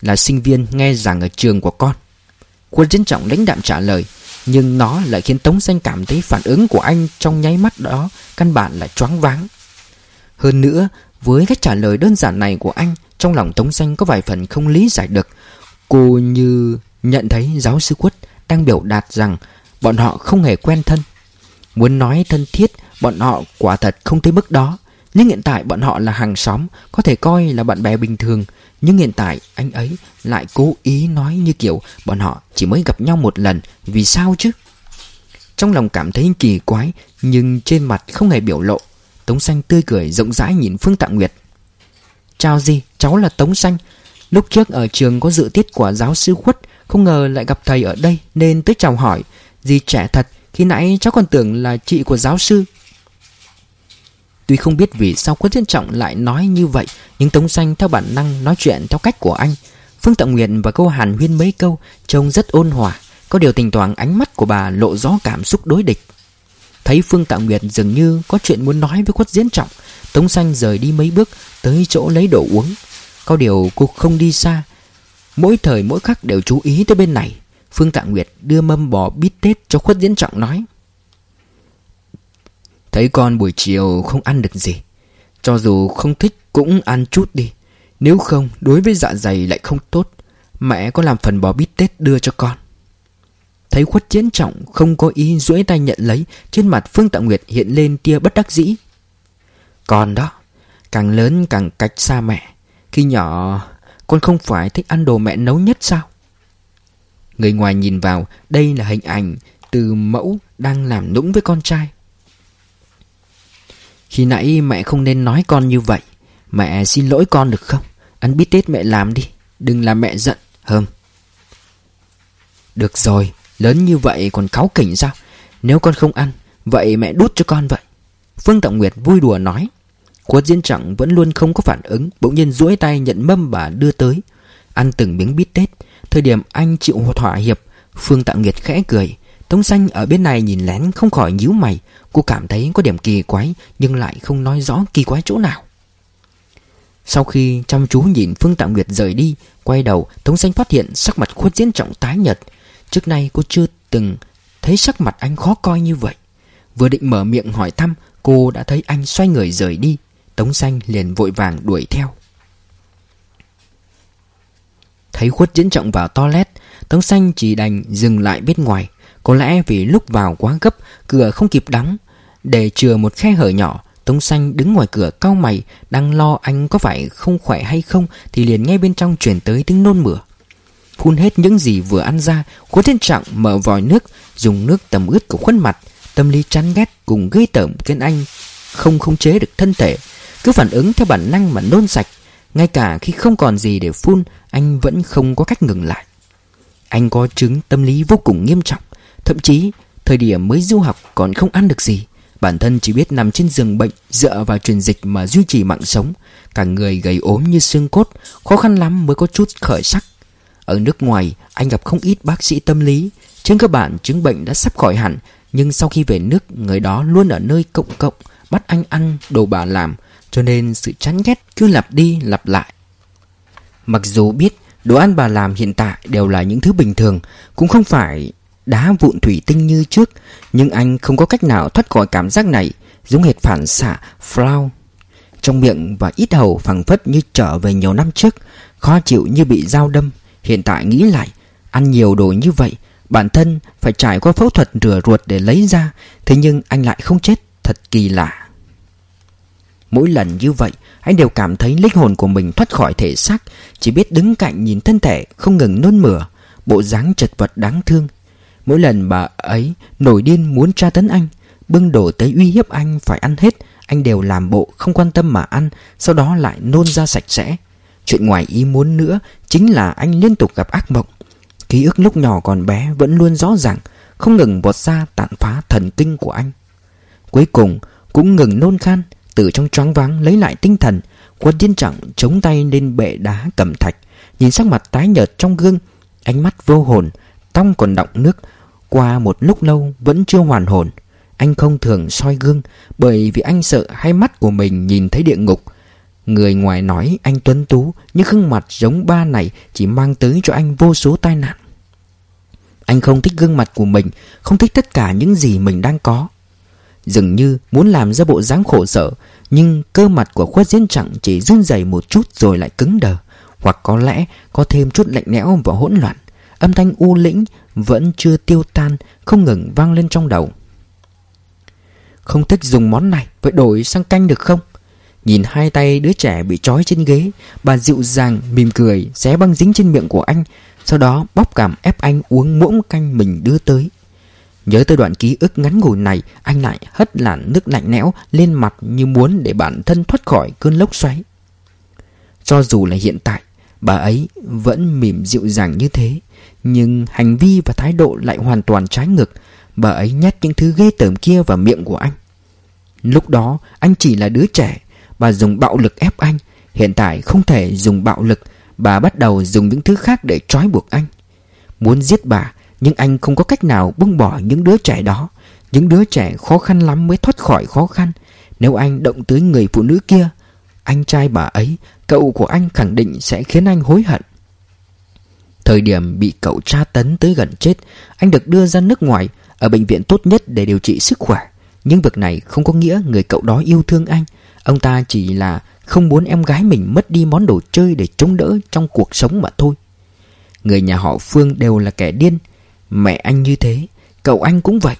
Là sinh viên nghe giảng ở trường của con. Quân diễn trọng lãnh đạm trả lời, Nhưng nó lại khiến Tống Xanh cảm thấy phản ứng của anh trong nháy mắt đó Căn bản là choáng váng. Hơn nữa, với cách trả lời đơn giản này của anh, Trong lòng Tống Xanh có vài phần không lý giải được. Cô như nhận thấy giáo sư quất đang biểu đạt rằng Bọn họ không hề quen thân. Muốn nói thân thiết, Bọn họ quả thật không tới mức đó. Nhưng hiện tại bọn họ là hàng xóm, Có thể coi là bạn bè bình thường. Nhưng hiện tại anh ấy lại cố ý nói như kiểu Bọn họ chỉ mới gặp nhau một lần, Vì sao chứ? Trong lòng cảm thấy kỳ quái, Nhưng trên mặt không hề biểu lộ. Tống Xanh tươi cười, rộng rãi nhìn Phương Tạ Nguyệt. Chào gì, cháu là Tống Xanh. Lúc trước ở trường có dự tiết của giáo sư khuất, Không ngờ lại gặp thầy ở đây, Nên tới chào hỏi. Dì trẻ thật, Khi nãy cháu còn tưởng là chị của giáo sư. Tuy không biết vì sao Quân Thiên Trọng lại nói như vậy, Nhưng Tống Xanh theo bản năng nói chuyện theo cách của anh. Phương Tạng Nguyệt và cô Hàn Huyên mấy câu, Trông rất ôn hòa, Có điều tình toàn ánh mắt của bà lộ rõ cảm xúc đối địch. Thấy Phương Tạng Nguyệt dường như có chuyện muốn nói với Quất Diễn Trọng, Tống Xanh rời đi mấy bước tới chỗ lấy đồ uống. Có điều cô không đi xa, Mỗi thời mỗi khắc đều chú ý tới bên này. Phương Tạ Nguyệt đưa mâm bò bít tết cho khuất diễn trọng nói. Thấy con buổi chiều không ăn được gì, Cho dù không thích cũng ăn chút đi. Nếu không, đối với dạ dày lại không tốt. Mẹ có làm phần bò bít tết đưa cho con. Thấy khuất diễn trọng không có ý duỗi tay nhận lấy, Trên mặt Phương Tạ Nguyệt hiện lên tia bất đắc dĩ. Con đó, Càng lớn càng cách xa mẹ. Khi nhỏ, Con không phải thích ăn đồ mẹ nấu nhất sao? Người ngoài nhìn vào, Đây là hình ảnh từ mẫu đang làm nũng với con trai. Khi nãy mẹ không nên nói con như vậy. Mẹ xin lỗi con được không? Ăn bít tết mẹ làm đi, Đừng làm mẹ giận, Hơm. Được rồi, Lớn như vậy còn cáu kỉnh sao? Nếu con không ăn, Vậy mẹ đút cho con vậy. Phương Trọng Nguyệt vui đùa nói. Quất diễn trọng vẫn luôn không có phản ứng, Bỗng nhiên duỗi tay nhận mâm bà đưa tới. Ăn từng miếng bít tết Thời điểm anh chịu thỏa hiệp, Phương Tạ Nguyệt khẽ cười. Tống xanh ở bên này nhìn lén không khỏi nhíu mày. Cô cảm thấy có điểm kỳ quái, Nhưng lại không nói rõ kỳ quái chỗ nào. Sau khi chăm chú nhìn Phương Tạ Nguyệt rời đi, Quay đầu, Tống xanh phát hiện sắc mặt khuất diễn trọng tái nhật Trước nay cô chưa từng thấy sắc mặt anh khó coi như vậy. Vừa định mở miệng hỏi thăm, Cô đã thấy anh xoay người rời đi. Tống xanh liền vội vàng đuổi theo. Thấy khuất diễn trọng vào toilet, Tống xanh chỉ đành dừng lại bên ngoài. Có lẽ vì lúc vào quá gấp, Cửa không kịp đóng. Để chừa một khe hở nhỏ, Tống xanh đứng ngoài cửa cao mày, Đang lo anh có phải không khỏe hay không Thì liền nghe bên trong chuyển tới tiếng nôn mửa. Phun hết những gì vừa ăn ra, Khuất diễn trọng mở vòi nước, Dùng nước tầm ướt của khuôn mặt, Tâm lý chán ghét cùng gây tởm khiến anh không khống chế được thân thể. Cứ phản ứng theo bản năng mà nôn sạch. Ngay cả khi không còn gì để phun, Anh vẫn không có cách ngừng lại. Anh có chứng tâm lý vô cùng nghiêm trọng. Thậm chí, Thời điểm mới du học còn không ăn được gì. Bản thân chỉ biết nằm trên giường bệnh, Dựa vào truyền dịch mà duy trì mạng sống. Cả người gầy ốm như xương cốt, Khó khăn lắm mới có chút khởi sắc. Ở nước ngoài, anh gặp không ít bác sĩ tâm lý. Trên cơ bản, chứng bệnh đã sắp khỏi hẳn, Nhưng sau khi về nước, Người đó luôn ở nơi cộng cộng, Bắt anh ăn đồ bà làm cho nên sự chán ghét cứ lặp đi lặp lại. Mặc dù biết Đồ ăn bà làm hiện tại đều là những thứ bình thường, Cũng không phải đá vụn thủy tinh như trước, Nhưng anh không có cách nào thoát khỏi cảm giác này, Giống hệt phản xạ Flow Trong miệng và ít hầu phẳng phất như trở về nhiều năm trước, Khó chịu như bị dao đâm. Hiện tại nghĩ lại, Ăn nhiều đồ như vậy, Bản thân phải trải qua phẫu thuật rửa ruột để lấy ra, Thế nhưng anh lại không chết, Thật kỳ lạ. Mỗi lần như vậy, Anh đều cảm thấy linh hồn của mình thoát khỏi thể xác, Chỉ biết đứng cạnh nhìn thân thể, Không ngừng nôn mửa. Bộ dáng chật vật đáng thương. Mỗi lần bà ấy nổi điên muốn tra tấn anh, Bưng đồ tới uy hiếp anh phải ăn hết, Anh đều làm bộ không quan tâm mà ăn, Sau đó lại nôn ra sạch sẽ. Chuyện ngoài ý muốn nữa Chính là anh liên tục gặp ác mộng. Ký ức lúc nhỏ còn bé vẫn luôn rõ ràng, Không ngừng bọt ra tàn phá thần kinh của anh. Cuối cùng cũng ngừng nôn khan từ trong choáng váng lấy lại tinh thần, Quân tiên trọng chống tay lên bệ đá cầm thạch, Nhìn sắc mặt tái nhợt trong gương, Ánh mắt vô hồn, tong còn đọng nước, Qua một lúc lâu vẫn chưa hoàn hồn. Anh không thường soi gương, Bởi vì anh sợ hai mắt của mình nhìn thấy địa ngục. Người ngoài nói anh tuấn tú, Nhưng gương mặt giống ba này Chỉ mang tới cho anh vô số tai nạn. Anh không thích gương mặt của mình, Không thích tất cả những gì mình đang có. Dường như muốn làm ra bộ dáng khổ sở, Nhưng cơ mặt của khuất diễn chẳng Chỉ run rẩy một chút rồi lại cứng đờ. Hoặc có lẽ có thêm chút lạnh lẽo và hỗn loạn. Âm thanh u lĩnh Vẫn chưa tiêu tan, Không ngừng vang lên trong đầu. Không thích dùng món này, Vậy đổi sang canh được không? Nhìn hai tay đứa trẻ bị trói trên ghế, Bà dịu dàng, mỉm cười, Xé băng dính trên miệng của anh, Sau đó bóp cảm ép anh uống muỗng canh mình đưa tới. Nhớ tới đoạn ký ức ngắn ngủi này, Anh lại hất làn nước lạnh lẽo lên mặt Như muốn để bản thân thoát khỏi cơn lốc xoáy. Cho dù là hiện tại, Bà ấy vẫn mỉm dịu dàng như thế, Nhưng hành vi và thái độ lại hoàn toàn trái ngược. Bà ấy nhét những thứ ghê tởm kia vào miệng của anh. Lúc đó, anh chỉ là đứa trẻ, Bà dùng bạo lực ép anh. Hiện tại không thể dùng bạo lực, Bà bắt đầu dùng những thứ khác để trói buộc anh. Muốn giết bà nhưng anh không có cách nào buông bỏ những đứa trẻ đó. Những đứa trẻ khó khăn lắm mới thoát khỏi khó khăn. Nếu anh động tới người phụ nữ kia, Anh trai bà ấy, Cậu của anh khẳng định sẽ khiến anh hối hận. Thời điểm bị cậu tra tấn tới gần chết, Anh được đưa ra nước ngoài Ở bệnh viện tốt nhất để điều trị sức khỏe. Nhưng việc này không có nghĩa người cậu đó yêu thương anh. Ông ta chỉ là không muốn em gái mình mất đi món đồ chơi để chống đỡ trong cuộc sống mà thôi. Người nhà họ Phương đều là kẻ điên Mẹ anh như thế, Cậu anh cũng vậy.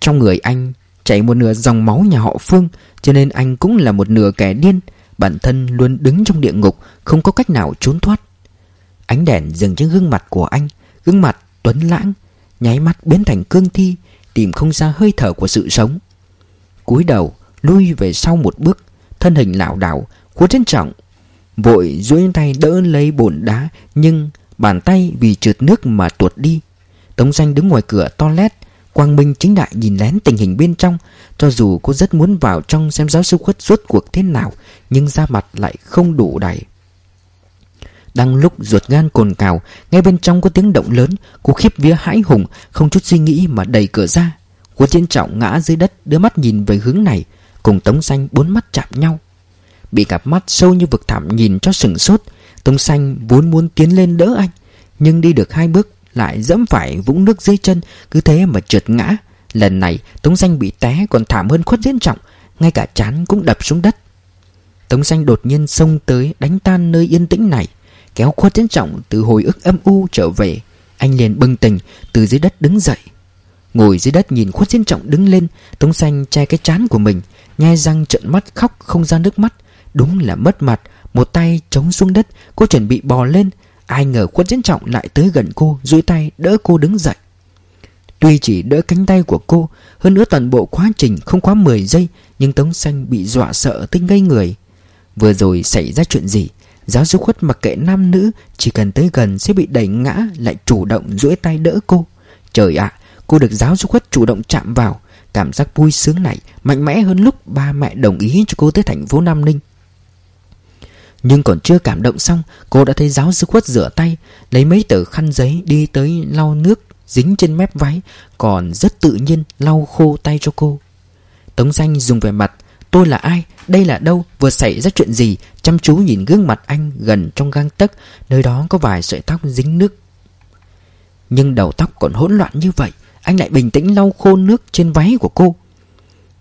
Trong người anh chảy một nửa dòng máu nhà họ Phương, Cho nên anh cũng là một nửa kẻ điên. Bản thân luôn đứng trong địa ngục, Không có cách nào trốn thoát. Ánh đèn dừng trên gương mặt của anh, Gương mặt tuấn lãng, Nháy mắt biến thành cương thi, Tìm không ra hơi thở của sự sống. Cúi đầu, lui về sau một bước, Thân hình lảo đảo Khuất trân trọng, Vội duỗi tay đỡ lấy bồn đá, Nhưng bàn tay vì trượt nước mà tuột đi. Tống xanh đứng ngoài cửa toilet Quang Minh chính đại nhìn lén tình hình bên trong. Cho dù cô rất muốn vào trong xem giáo sư khuất rốt cuộc thế nào, Nhưng ra mặt lại không đủ đầy. Đang lúc ruột gan cồn cào, Ngay bên trong có tiếng động lớn. Cô khiếp vía hãi hùng, Không chút suy nghĩ mà đẩy cửa ra. Cô chiến trọng ngã dưới đất, Đưa mắt nhìn về hướng này. Cùng Tống Xanh bốn mắt chạm nhau. Bị cặp mắt sâu như vực thẳm nhìn cho sừng sốt, Tống Xanh vốn muốn tiến lên đỡ anh, Nhưng đi được hai bước lại dẫm phải vũng nước dưới chân, Cứ thế mà trượt ngã. Lần này, Tống Xanh bị té còn thảm hơn khuất diễn trọng, Ngay cả chán cũng đập xuống đất. Tống Xanh đột nhiên xông tới Đánh tan nơi yên tĩnh này, Kéo khuất diễn trọng từ hồi ức âm u trở về. Anh liền bừng tỉnh, Từ dưới đất đứng dậy. Ngồi dưới đất nhìn khuất diễn trọng đứng lên, Tống xanh che cái chán của mình Nhai răng trợn mắt khóc không ra nước mắt. Đúng là mất mặt, Một tay chống xuống đất, Cô chuẩn bị bò lên Ai ngờ khuất diễn trọng lại tới gần cô, duỗi tay đỡ cô đứng dậy. Tuy chỉ đỡ cánh tay của cô, Hơn nữa toàn bộ quá trình không quá 10 giây, Nhưng Tống Xanh bị dọa sợ tới ngây người. Vừa rồi xảy ra chuyện gì? Giáo sư khuất mặc kệ nam nữ, Chỉ cần tới gần sẽ bị đẩy ngã, Lại chủ động duỗi tay đỡ cô. Trời ạ, Cô được giáo sư khuất chủ động chạm vào. Cảm giác vui sướng này Mạnh mẽ hơn lúc ba mẹ đồng ý cho cô tới thành phố Nam Ninh. Nhưng còn chưa cảm động xong, Cô đã thấy giáo sư khuất rửa tay, Lấy mấy tờ khăn giấy đi tới lau nước Dính trên mép váy, Còn rất tự nhiên lau khô tay cho cô Tống danh dùng vẻ mặt, Tôi là ai? Đây là đâu? Vừa xảy ra chuyện gì? Chăm chú nhìn gương mặt anh gần trong gang tấc, Nơi đó có vài sợi tóc dính nước Nhưng đầu tóc còn hỗn loạn như vậy, Anh lại bình tĩnh lau khô nước trên váy của cô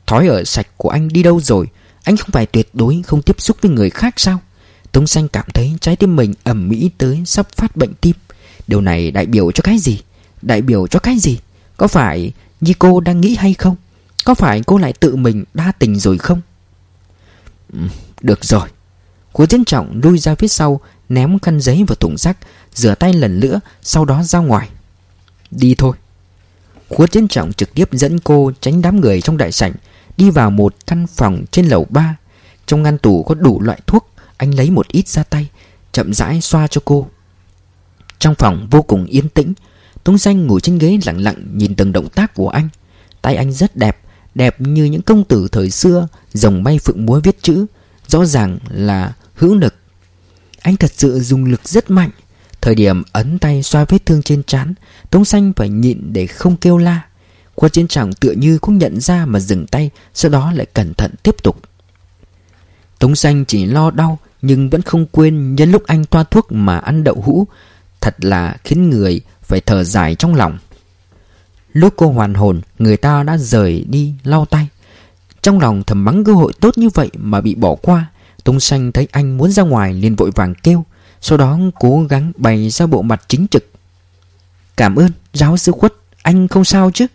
Thói ở sạch của anh đi đâu rồi? Anh không phải tuyệt đối không tiếp xúc với người khác sao? Tống xanh cảm thấy trái tim mình ẩm mỹ tới sắp phát bệnh tim Điều này đại biểu cho cái gì? Đại biểu cho cái gì? Có phải như cô đang nghĩ hay không? Có phải cô lại tự mình đa tình rồi không? Ừ, được rồi Cố diễn trọng lui ra phía sau Ném khăn giấy vào thùng rác Rửa tay lần nữa Sau đó ra ngoài Đi thôi Khuất tiến trọng trực tiếp dẫn cô tránh đám người trong đại sảnh Đi vào một căn phòng trên lầu 3 Trong ngăn tủ có đủ loại thuốc anh lấy một ít ra tay, Chậm rãi xoa cho cô. Trong phòng vô cùng yên tĩnh, Tống xanh ngồi trên ghế lặng lặng Nhìn từng động tác của anh. Tay anh rất đẹp Đẹp như những công tử thời xưa Rồng bay phượng múa viết chữ, Rõ ràng là hữu lực. Anh thật sự dùng lực rất mạnh. Thời điểm ấn tay xoa vết thương trên trán, Tống xanh phải nhịn để không kêu la. Qua chiến tràng tựa như cũng nhận ra mà dừng tay, Sau đó lại cẩn thận tiếp tục. Tống xanh chỉ lo đau nhưng vẫn không quên nhân lúc anh toa thuốc mà ăn đậu hũ. Thật là khiến người phải thở dài trong lòng. Lúc cô hoàn hồn, Người ta đã rời đi lau tay. Trong lòng thầm mắng cơ hội tốt như vậy Mà bị bỏ qua. Tung xanh thấy anh muốn ra ngoài liền vội vàng kêu, Sau đó cố gắng bày ra bộ mặt chính trực. Cảm ơn, giáo sư khuất, Anh không sao chứ?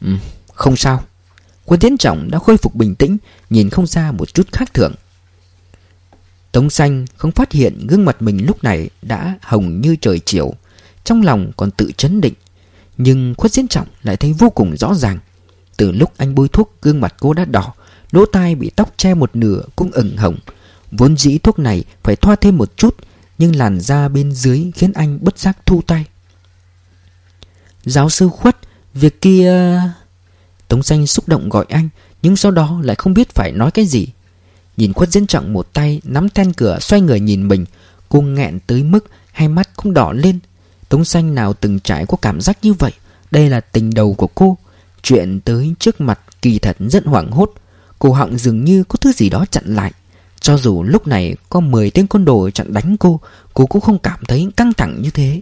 Ừ không sao. Quân tiến trọng đã khôi phục bình tĩnh, Nhìn không ra một chút khác thường. Tống xanh không phát hiện gương mặt mình lúc này đã hồng như trời chiều, Trong lòng còn tự chấn định, nhưng khuất diễn trọng lại thấy vô cùng rõ ràng. Từ lúc anh bôi thuốc, gương mặt cô đã đỏ, Lỗ tai bị tóc che một nửa cũng ửng hồng. Vốn dĩ thuốc này phải thoa thêm một chút, Nhưng làn da bên dưới khiến anh bất giác thu tay. Giáo sư khuất, Việc kia... Tống xanh xúc động gọi anh, Nhưng sau đó lại không biết phải nói cái gì. Nhìn khuất diễn trọng một tay, Nắm then cửa, xoay người nhìn mình. Cô nghẹn tới mức Hai mắt cũng đỏ lên. Tống xanh nào từng trải có cảm giác như vậy? Đây là tình đầu của cô. Chuyện tới trước mặt kỳ thật rất hoảng hốt. Cô họng dường như có thứ gì đó chặn lại. Cho dù lúc này có 10 tên con đồ chặn đánh cô Cô cũng không cảm thấy căng thẳng như thế.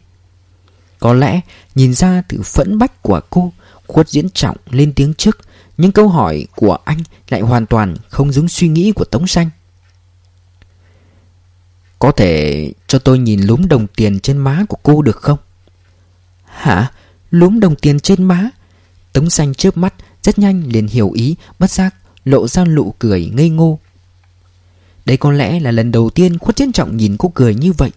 Có lẽ nhìn ra từ phẫn bách của cô, Khuất diễn trọng lên tiếng trước. Nhưng câu hỏi của anh lại hoàn toàn không giống suy nghĩ của Tống Xanh có thể cho tôi nhìn lúm đồng tiền trên má của cô được không? Hả? Lúm đồng tiền trên má? Tống xanh chớp mắt, Rất nhanh liền hiểu ý, Bất giác lộ ra nụ cười ngây ngô Đây có lẽ là lần đầu tiên Khuất Chiến Trọng nhìn cô cười như vậy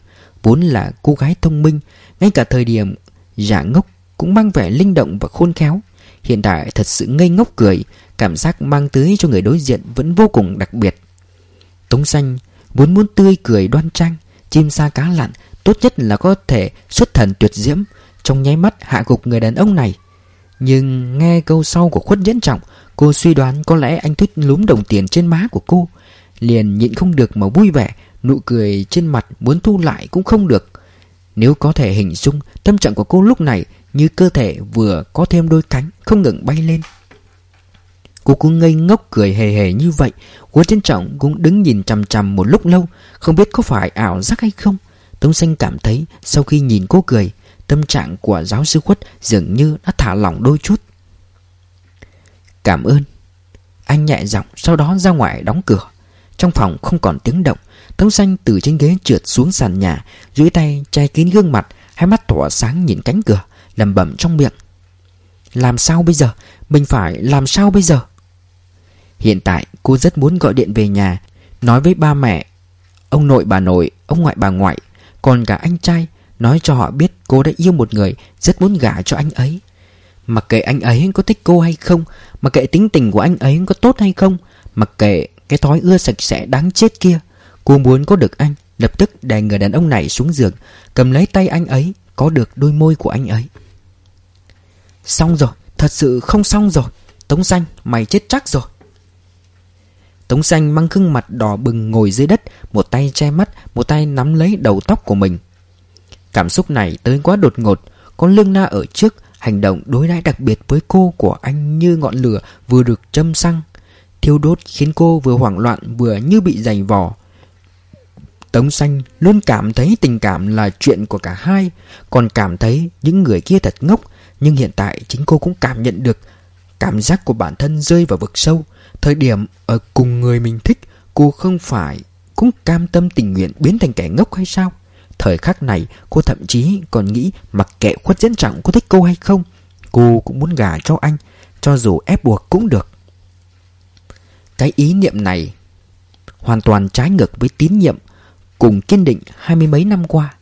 Vốn là cô gái thông minh, Ngay cả thời điểm giả ngốc Cũng mang vẻ linh động và khôn khéo Hiện tại thật sự ngây ngốc cười, Cảm giác mang tới cho người đối diện Vẫn vô cùng đặc biệt. Tống xanh Vốn muốn tươi cười đoan trang, Chim sa cá lặn Tốt nhất là có thể xuất thần tuyệt diễm Trong nháy mắt hạ gục người đàn ông này. Nhưng nghe câu sau của khuất diễn trọng, Cô suy đoán có lẽ anh thích lúm đồng tiền trên má của cô, Liền nhịn không được mà vui vẻ, Nụ cười trên mặt muốn thu lại cũng không được. Nếu có thể hình dung Tâm trạng của cô lúc này như cơ thể vừa có thêm đôi cánh Không ngừng bay lên. Cô cứ ngây ngốc cười hề hề như vậy Cô Trân Trọng cũng đứng nhìn chằm chằm một lúc lâu, Không biết có phải ảo giác hay không. Tống Xanh cảm thấy Sau khi nhìn cô cười, Tâm trạng của giáo sư khuất dường như đã thả lỏng đôi chút. Cảm ơn. Anh nhẹ giọng sau đó ra ngoài đóng cửa. Trong phòng không còn tiếng động, Tống Xanh từ trên ghế trượt xuống sàn nhà, duỗi tay che kín gương mặt, Hai mắt tỏa sáng nhìn cánh cửa lẩm bẩm trong miệng. Làm sao bây giờ? Mình phải làm sao bây giờ? Hiện tại cô rất muốn gọi điện về nhà Nói với ba mẹ Ông nội bà nội, ông ngoại bà ngoại Còn cả anh trai Nói cho họ biết cô đã yêu một người Rất muốn gả cho anh ấy. Mặc kệ anh ấy có thích cô hay không Mặc kệ tính tình của anh ấy có tốt hay không Mặc kệ cái thói ưa sạch sẽ đáng chết kia Cô muốn có được anh Lập tức đè người đàn ông này xuống giường Cầm lấy tay anh ấy Có được đôi môi của anh ấy. Xong rồi, Thật sự không xong rồi. Tống xanh, mày chết chắc rồi. Tống xanh mang gương mặt đỏ bừng ngồi dưới đất, Một tay che mắt, Một tay nắm lấy đầu tóc của mình. Cảm xúc này tới quá đột ngột. Có lương na ở trước, Hành động đối đãi đặc biệt với cô của anh như ngọn lửa vừa được châm xăng. Thiêu đốt khiến cô vừa hoảng loạn vừa như bị giày vò. Tống xanh luôn cảm thấy tình cảm là chuyện của cả hai, Còn cảm thấy những người kia thật ngốc nhưng hiện tại chính cô cũng cảm nhận được Cảm giác của bản thân rơi vào vực sâu. Thời điểm ở cùng người mình thích, Cô không phải cũng cam tâm tình nguyện biến thành kẻ ngốc hay sao? Thời khắc này, cô thậm chí còn nghĩ mặc kệ khuất diễn trọng có thích cô hay không, Cô cũng muốn gả cho anh, Cho dù ép buộc cũng được. Cái ý niệm này Hoàn toàn trái ngược với tín nhiệm Cùng kiên định hai mươi mấy năm qua.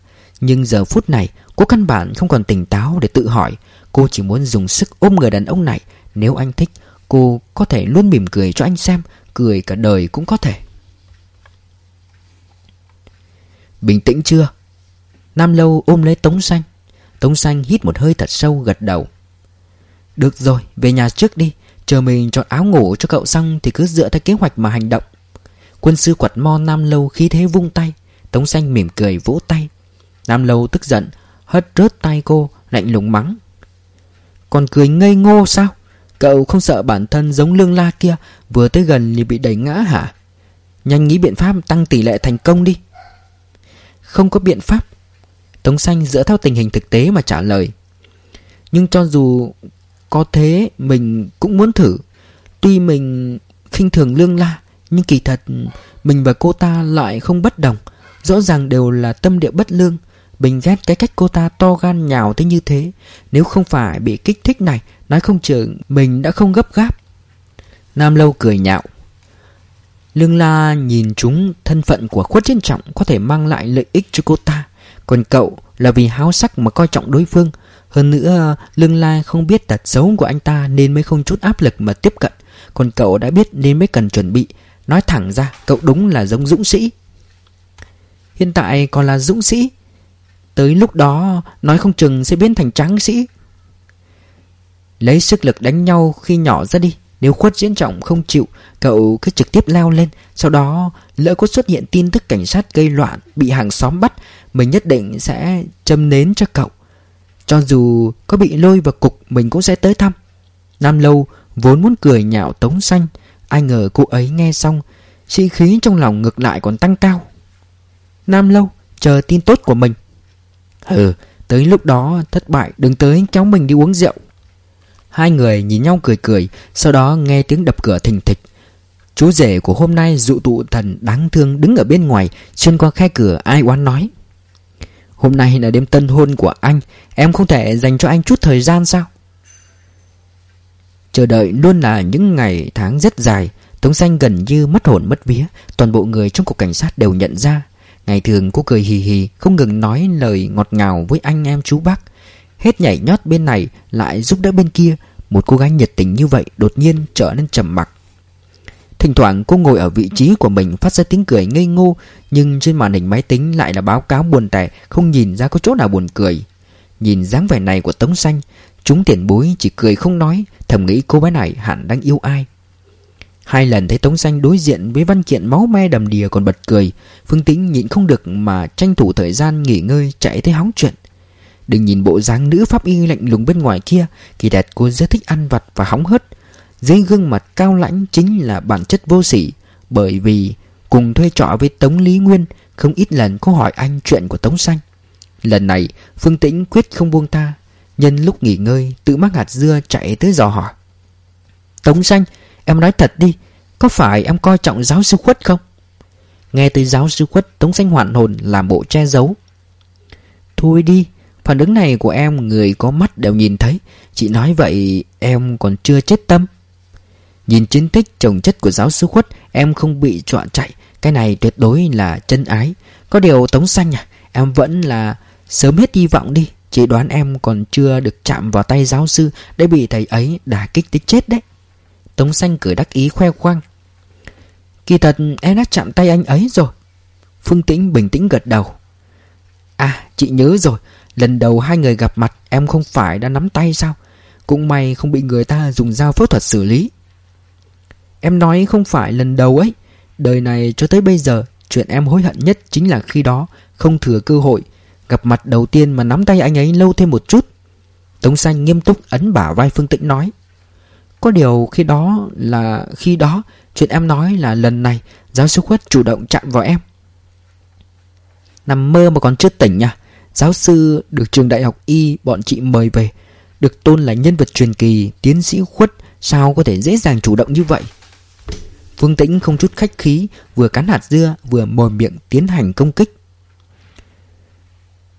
Nhưng giờ phút này, Cô căn bản không còn tỉnh táo để tự hỏi Cô chỉ muốn dùng sức ôm người đàn ông này. Nếu anh thích, Cô có thể luôn mỉm cười cho anh xem, Cười cả đời cũng có thể. Bình tĩnh chưa? Nam Lâu ôm lấy Tống Xanh. Tống Xanh hít một hơi thật sâu gật đầu. Được rồi, về nhà trước đi. Chờ mình chọn áo ngủ cho cậu xong Thì cứ dựa theo kế hoạch mà hành động. Quân sư quạt mo Nam Lâu khí thế vung tay. Tống Xanh mỉm cười vỗ tay. Nam Lâu tức giận, Hất rớt tay cô, lạnh lùng mắng. Còn cười ngây ngô sao? Cậu không sợ bản thân giống lương la kia Vừa tới gần thì bị đẩy ngã hả? Nhanh nghĩ biện pháp tăng tỷ lệ thành công đi. Không có biện pháp. Tống xanh dựa theo tình hình thực tế mà trả lời. Nhưng cho dù có thế, mình cũng muốn thử. Tuy mình khinh thường lương la, Nhưng kỳ thật mình và cô ta lại không bất đồng. Rõ ràng đều là tâm địa bất lương. Bình ghét cái cách cô ta to gan nhào tới như thế. Nếu không phải bị kích thích này, Nói không chừng mình đã không gấp gáp. Nam Lâu cười nhạo. Lương La nhìn chúng, thân phận của khuất chiến trọng Có thể mang lại lợi ích cho cô ta. Còn cậu là vì háo sắc mà coi trọng đối phương. Hơn nữa, Lương La không biết tật xấu của anh ta Nên mới không chút áp lực mà tiếp cận. Còn cậu đã biết nên mới cần chuẩn bị. Nói thẳng ra, cậu đúng là giống dũng sĩ. Hiện tại còn là dũng sĩ. Tới lúc đó, nói không chừng sẽ biến thành tráng sĩ. Lấy sức lực đánh nhau khi nhỏ ra đi, Nếu khuất diễn trọng không chịu, Cậu cứ trực tiếp leo lên. Sau đó, lỡ có xuất hiện tin tức cảnh sát gây loạn, Bị hàng xóm bắt, Mình nhất định sẽ châm nến cho cậu. Cho dù có bị lôi vào cục, Mình cũng sẽ tới thăm. Nam Lâu vốn muốn cười nhạo Tống Xanh, Ai ngờ cô ấy nghe xong, Sĩ khí trong lòng ngược lại còn tăng cao. Nam Lâu, chờ tin tốt của mình hừ Tới lúc đó thất bại đừng tới kéo mình đi uống rượu. Hai người nhìn nhau cười cười, Sau đó nghe tiếng đập cửa thình thịch. Chú rể của hôm nay dụ tụ thần đáng thương đứng ở bên ngoài, Xuyên qua khe cửa, ai oán nói. Hôm nay là đêm tân hôn của anh, Em không thể dành cho anh chút thời gian sao? Chờ đợi luôn là những ngày tháng rất dài, Tống xanh gần như mất hồn, mất vía, Toàn bộ người trong cục cảnh sát đều nhận ra. Ngày thường cô cười hì hì, Không ngừng nói lời ngọt ngào với anh em chú bác. Hết nhảy nhót bên này, Lại giúp đỡ bên kia. Một cô gái nhiệt tình như vậy Đột nhiên trở nên trầm mặc. Thỉnh thoảng cô ngồi ở vị trí của mình Phát ra tiếng cười ngây ngô, Nhưng trên màn hình máy tính lại là báo cáo buồn tẻ, Không nhìn ra có chỗ nào buồn cười. Nhìn dáng vẻ này của Tống Xanh, Chúng tiền bối chỉ cười không nói, Thầm nghĩ cô bé này hẳn đang yêu ai. Hai lần thấy Tống Xanh đối diện với văn kiện máu me đầm đìa còn bật cười, Phương Tĩnh nhịn không được mà tranh thủ thời gian nghỉ ngơi chạy tới hóng chuyện. Đừng nhìn bộ dáng nữ pháp y lạnh lùng bên ngoài kia, Kỳ đẹp cô rất thích ăn vặt và hóng hớt. Dưới gương mặt cao lãnh chính là bản chất vô sỉ, Bởi vì cùng thuê trọ với Tống Lý Nguyên, Không ít lần có hỏi anh chuyện của Tống Xanh. Lần này, Phương Tĩnh quyết không buông ta Nhân lúc nghỉ ngơi tự mắc hạt dưa chạy tới dò hỏi. Tống Xanh Em nói thật đi, Có phải em coi trọng giáo sư khuất không? Nghe tới giáo sư khuất, Tống Xanh hoạn hồn làm bộ che giấu. Thôi đi, Phản ứng này của em, người có mắt đều nhìn thấy. Chị nói vậy, em còn chưa chết tâm. Nhìn chiến tích trồng chất của giáo sư khuất, Em không bị trọa chạy. Cái này tuyệt đối là chân ái. Có điều Tống Xanh à Em vẫn là sớm hết hy vọng đi. Chị đoán em còn chưa được chạm vào tay giáo sư, Để bị thầy ấy đả kích tới chết đấy. Tống xanh cười đắc ý khoe khoang. Kỳ thật, em đã chạm tay anh ấy rồi. Phương Tĩnh bình tĩnh gật đầu. À chị nhớ rồi. Lần đầu hai người gặp mặt, Em không phải đã nắm tay sao? Cũng may không bị người ta dùng dao phẫu thuật xử lý. Em nói không phải lần đầu ấy. Đời này cho tới bây giờ, Chuyện em hối hận nhất chính là khi đó Không thừa cơ hội Gặp mặt đầu tiên mà nắm tay anh ấy lâu thêm một chút. Tống xanh nghiêm túc ấn bả vai Phương Tĩnh nói. Có điều khi đó là, Khi đó, Chuyện em nói là lần này Giáo sư Khuất chủ động chạm vào em. Nằm mơ mà còn chưa tỉnh nha. Giáo sư được trường đại học Y bọn chị mời về, Được tôn là nhân vật truyền kỳ Tiến sĩ Khuất, Sao có thể dễ dàng chủ động như vậy? Phương Tĩnh không chút khách khí, Vừa cắn hạt dưa, vừa mồi miệng tiến hành công kích.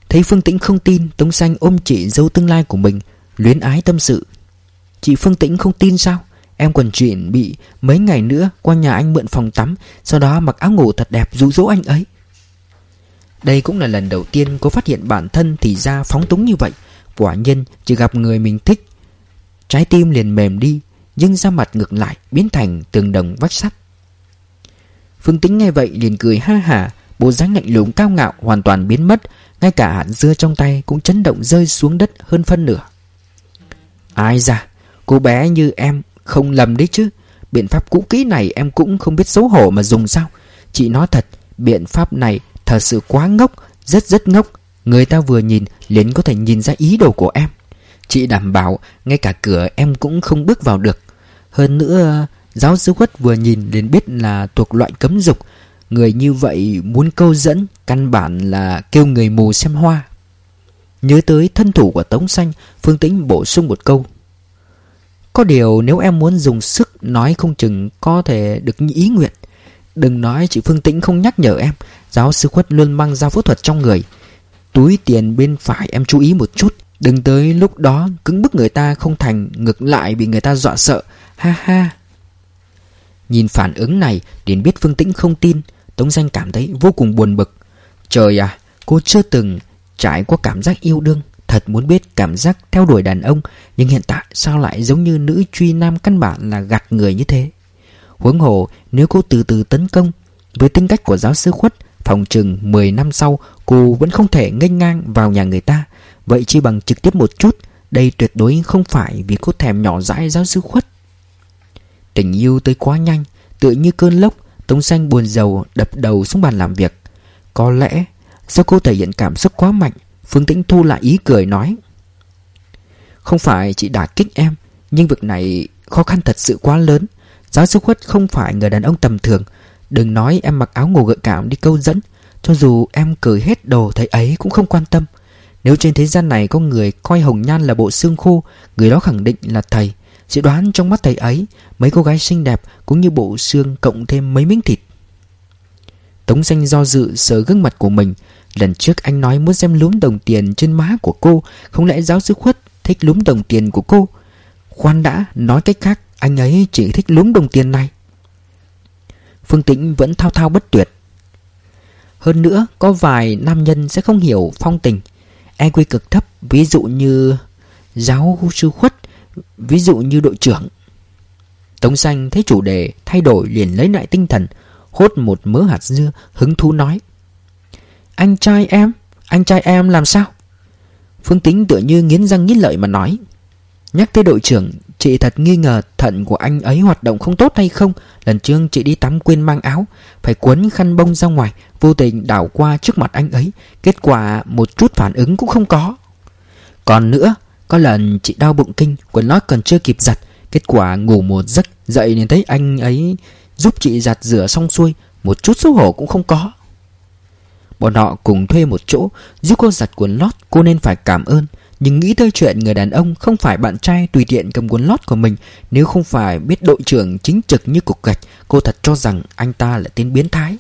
Thấy Phương Tĩnh không tin, Tống Xanh ôm chị dâu tương lai của mình, Luyến ái tâm sự. Chị Phương Tĩnh không tin sao? Em còn chuyện bị mấy ngày nữa qua nhà anh mượn phòng tắm, Sau đó mặc áo ngủ thật đẹp dụ dỗ anh ấy. Đây cũng là lần đầu tiên cô phát hiện bản thân thì ra phóng túng như vậy. Quả nhân chỉ gặp người mình thích. Trái tim liền mềm đi, Nhưng ra mặt ngược lại biến thành tường đồng vách sắt. Phương Tĩnh nghe vậy liền cười ha hả, Bộ dáng lạnh lùng cao ngạo hoàn toàn biến mất, Ngay cả hạt dưa trong tay cũng chấn động rơi xuống đất hơn phân nửa. Ai ra Cô bé như em không lầm đấy chứ. Biện pháp cũ kỹ này em cũng không biết xấu hổ mà dùng sao. Chị nói thật, Biện pháp này thật sự quá ngốc, Rất rất ngốc. Người ta vừa nhìn, liền có thể nhìn ra ý đồ của em. Chị đảm bảo, Ngay cả cửa em cũng không bước vào được. Hơn nữa, Giáo sư quất vừa nhìn liền biết là thuộc loại cấm dục. Người như vậy muốn câu dẫn, Căn bản là kêu người mù xem hoa. Nhớ tới thân thủ của Tống Xanh, Phương Tĩnh bổ sung một câu có điều nếu em muốn dùng sức nói không chừng có thể được ý nguyện. Đừng nói chị Phương Tĩnh không nhắc nhở em, giáo sư khuất luôn mang dao phẫu thuật trong người. Túi tiền bên phải em chú ý một chút, đừng tới lúc đó cứng bức người ta không thành, ngược lại bị người ta dọa sợ. Ha ha. Nhìn phản ứng này, Điền biết Phương Tĩnh không tin, Tống Danh cảm thấy vô cùng buồn bực. Trời à, cô chưa từng trải qua cảm giác yêu đương. Thật muốn biết cảm giác theo đuổi đàn ông, Nhưng hiện tại sao lại giống như nữ truy nam căn bản là gạt người như thế? Huống hồ, nếu cô từ từ tấn công, Với tính cách của giáo sư khuất, Phòng chừng 10 năm sau, Cô vẫn không thể nghênh ngang vào nhà người ta. Vậy chỉ bằng trực tiếp một chút, Đây tuyệt đối không phải vì cô thèm nhỏ dãi giáo sư khuất. Tình yêu tới quá nhanh, Tựa như cơn lốc, Tống xanh buồn rầu đập đầu xuống bàn làm việc. Có lẽ do cô thể hiện cảm xúc quá mạnh Phương Tĩnh thu lại ý cười nói, Không phải chị đả kích em, Nhưng việc này khó khăn thật sự quá lớn. Giáo sư khuất không phải người đàn ông tầm thường. Đừng nói em mặc áo ngủ gợi cảm đi câu dẫn, Cho dù em cởi hết đồ thấy ấy cũng không quan tâm. Nếu trên thế gian này có người coi hồng nhan là bộ xương khô, Người đó khẳng định là thầy. Chị đoán trong mắt thầy ấy, Mấy cô gái xinh đẹp cũng như bộ xương cộng thêm mấy miếng thịt. Tống xanh do dự sờ gương mặt của mình Lần trước anh nói muốn xem lúm đồng tiền trên má của cô, Không lẽ giáo sư khuất thích lúm đồng tiền của cô? Khoan đã, nói cách khác, Anh ấy chỉ thích lúm đồng tiền này. Phương Tĩnh vẫn thao thao bất tuyệt. Hơn nữa, có vài nam nhân sẽ không hiểu phong tình. EQ cực thấp, Ví dụ như giáo sư khuất, Ví dụ như đội trưởng. Tống xanh thấy chủ đề thay đổi liền lấy lại tinh thần, Hốt một mớ hạt dưa, Hứng thú nói. Anh trai em, Anh trai em làm sao? Phương Tính tựa như nghiến răng nghiến lợi mà nói. Nhắc tới đội trưởng, Chị thật nghi ngờ thận của anh ấy hoạt động không tốt hay không? Lần trước chị đi tắm quên mang áo, Phải quấn khăn bông ra ngoài, Vô tình đảo qua trước mặt anh ấy. Kết quả một chút phản ứng cũng không có. Còn nữa, Có lần chị đau bụng kinh, Quần lót còn chưa kịp giặt. Kết quả ngủ một giấc, Dậy nên thấy anh ấy Giúp chị giặt rửa xong xuôi. Một chút xấu hổ cũng không có. Bọn họ cùng thuê một chỗ, Giúp cô giặt quần lót, cô nên phải cảm ơn. Nhưng nghĩ tới chuyện người đàn ông Không phải bạn trai tùy tiện cầm quần lót của mình, Nếu không phải biết đội trưởng chính trực như cục gạch, Cô thật cho rằng anh ta là tên biến thái.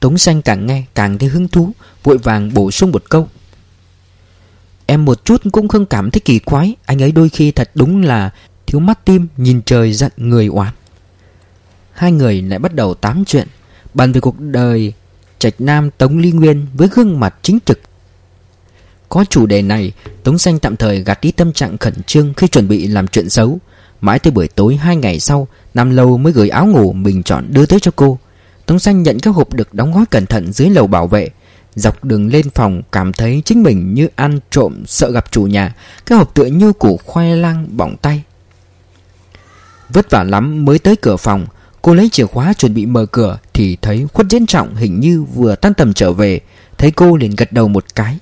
Tống xanh càng nghe càng thấy hứng thú, Vội vàng bổ sung một câu. Em một chút cũng không cảm thấy kỳ quái, Anh ấy đôi khi thật đúng là Thiếu mắt tim, nhìn trời giận người oán. Hai người lại bắt đầu tám chuyện. Bàn về cuộc đời Trạch Nam Tống Ly Nguyên Với gương mặt chính trực. Có chủ đề này, Tống Xanh tạm thời gạt đi tâm trạng khẩn trương Khi chuẩn bị làm chuyện xấu. Mãi tới buổi tối hai ngày sau, Nam Lâu mới gửi áo ngủ mình chọn đưa tới cho cô. Tống Xanh nhận các hộp được đóng gói cẩn thận dưới lầu bảo vệ. Dọc đường lên phòng, cảm thấy chính mình như ăn trộm, sợ gặp chủ nhà. Cái hộp tựa như củ khoai lang bỏng tay. Vất vả lắm mới tới cửa phòng Cô lấy chìa khóa chuẩn bị mở cửa Thì thấy khuất diễn trọng hình như vừa tan tầm trở về. Thấy cô liền gật đầu một cái.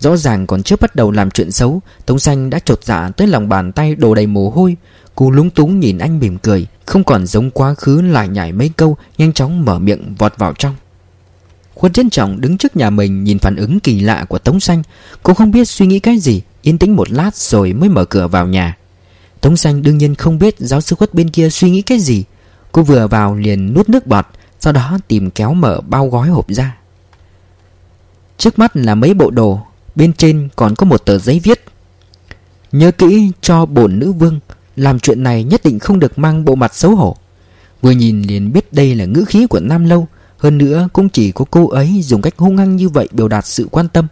Rõ ràng còn chưa bắt đầu làm chuyện xấu, Tống xanh đã trột dạ tới lòng bàn tay đổ đầy mồ hôi. Cô lúng túng nhìn anh mỉm cười, Không còn giống quá khứ lại nhảy mấy câu, Nhanh chóng mở miệng vọt vào trong. Khuất diễn trọng đứng trước nhà mình Nhìn phản ứng kỳ lạ của Tống xanh. Cô không biết suy nghĩ cái gì, Yên tĩnh một lát rồi mới mở cửa vào nhà. Tống xanh đương nhiên không biết giáo sư khuất bên kia suy nghĩ cái gì. Cô vừa vào liền nuốt nước bọt, Sau đó tìm kéo mở bao gói hộp ra. Trước mắt là mấy bộ đồ, Bên trên còn có một tờ giấy viết. Nhớ kỹ cho bổn nữ vương, Làm chuyện này nhất định không được mang bộ mặt xấu hổ. Vừa nhìn liền biết đây là ngữ khí của Nam Lâu, Hơn nữa cũng chỉ có cô ấy dùng cách hung hăng như vậy biểu đạt sự quan tâm.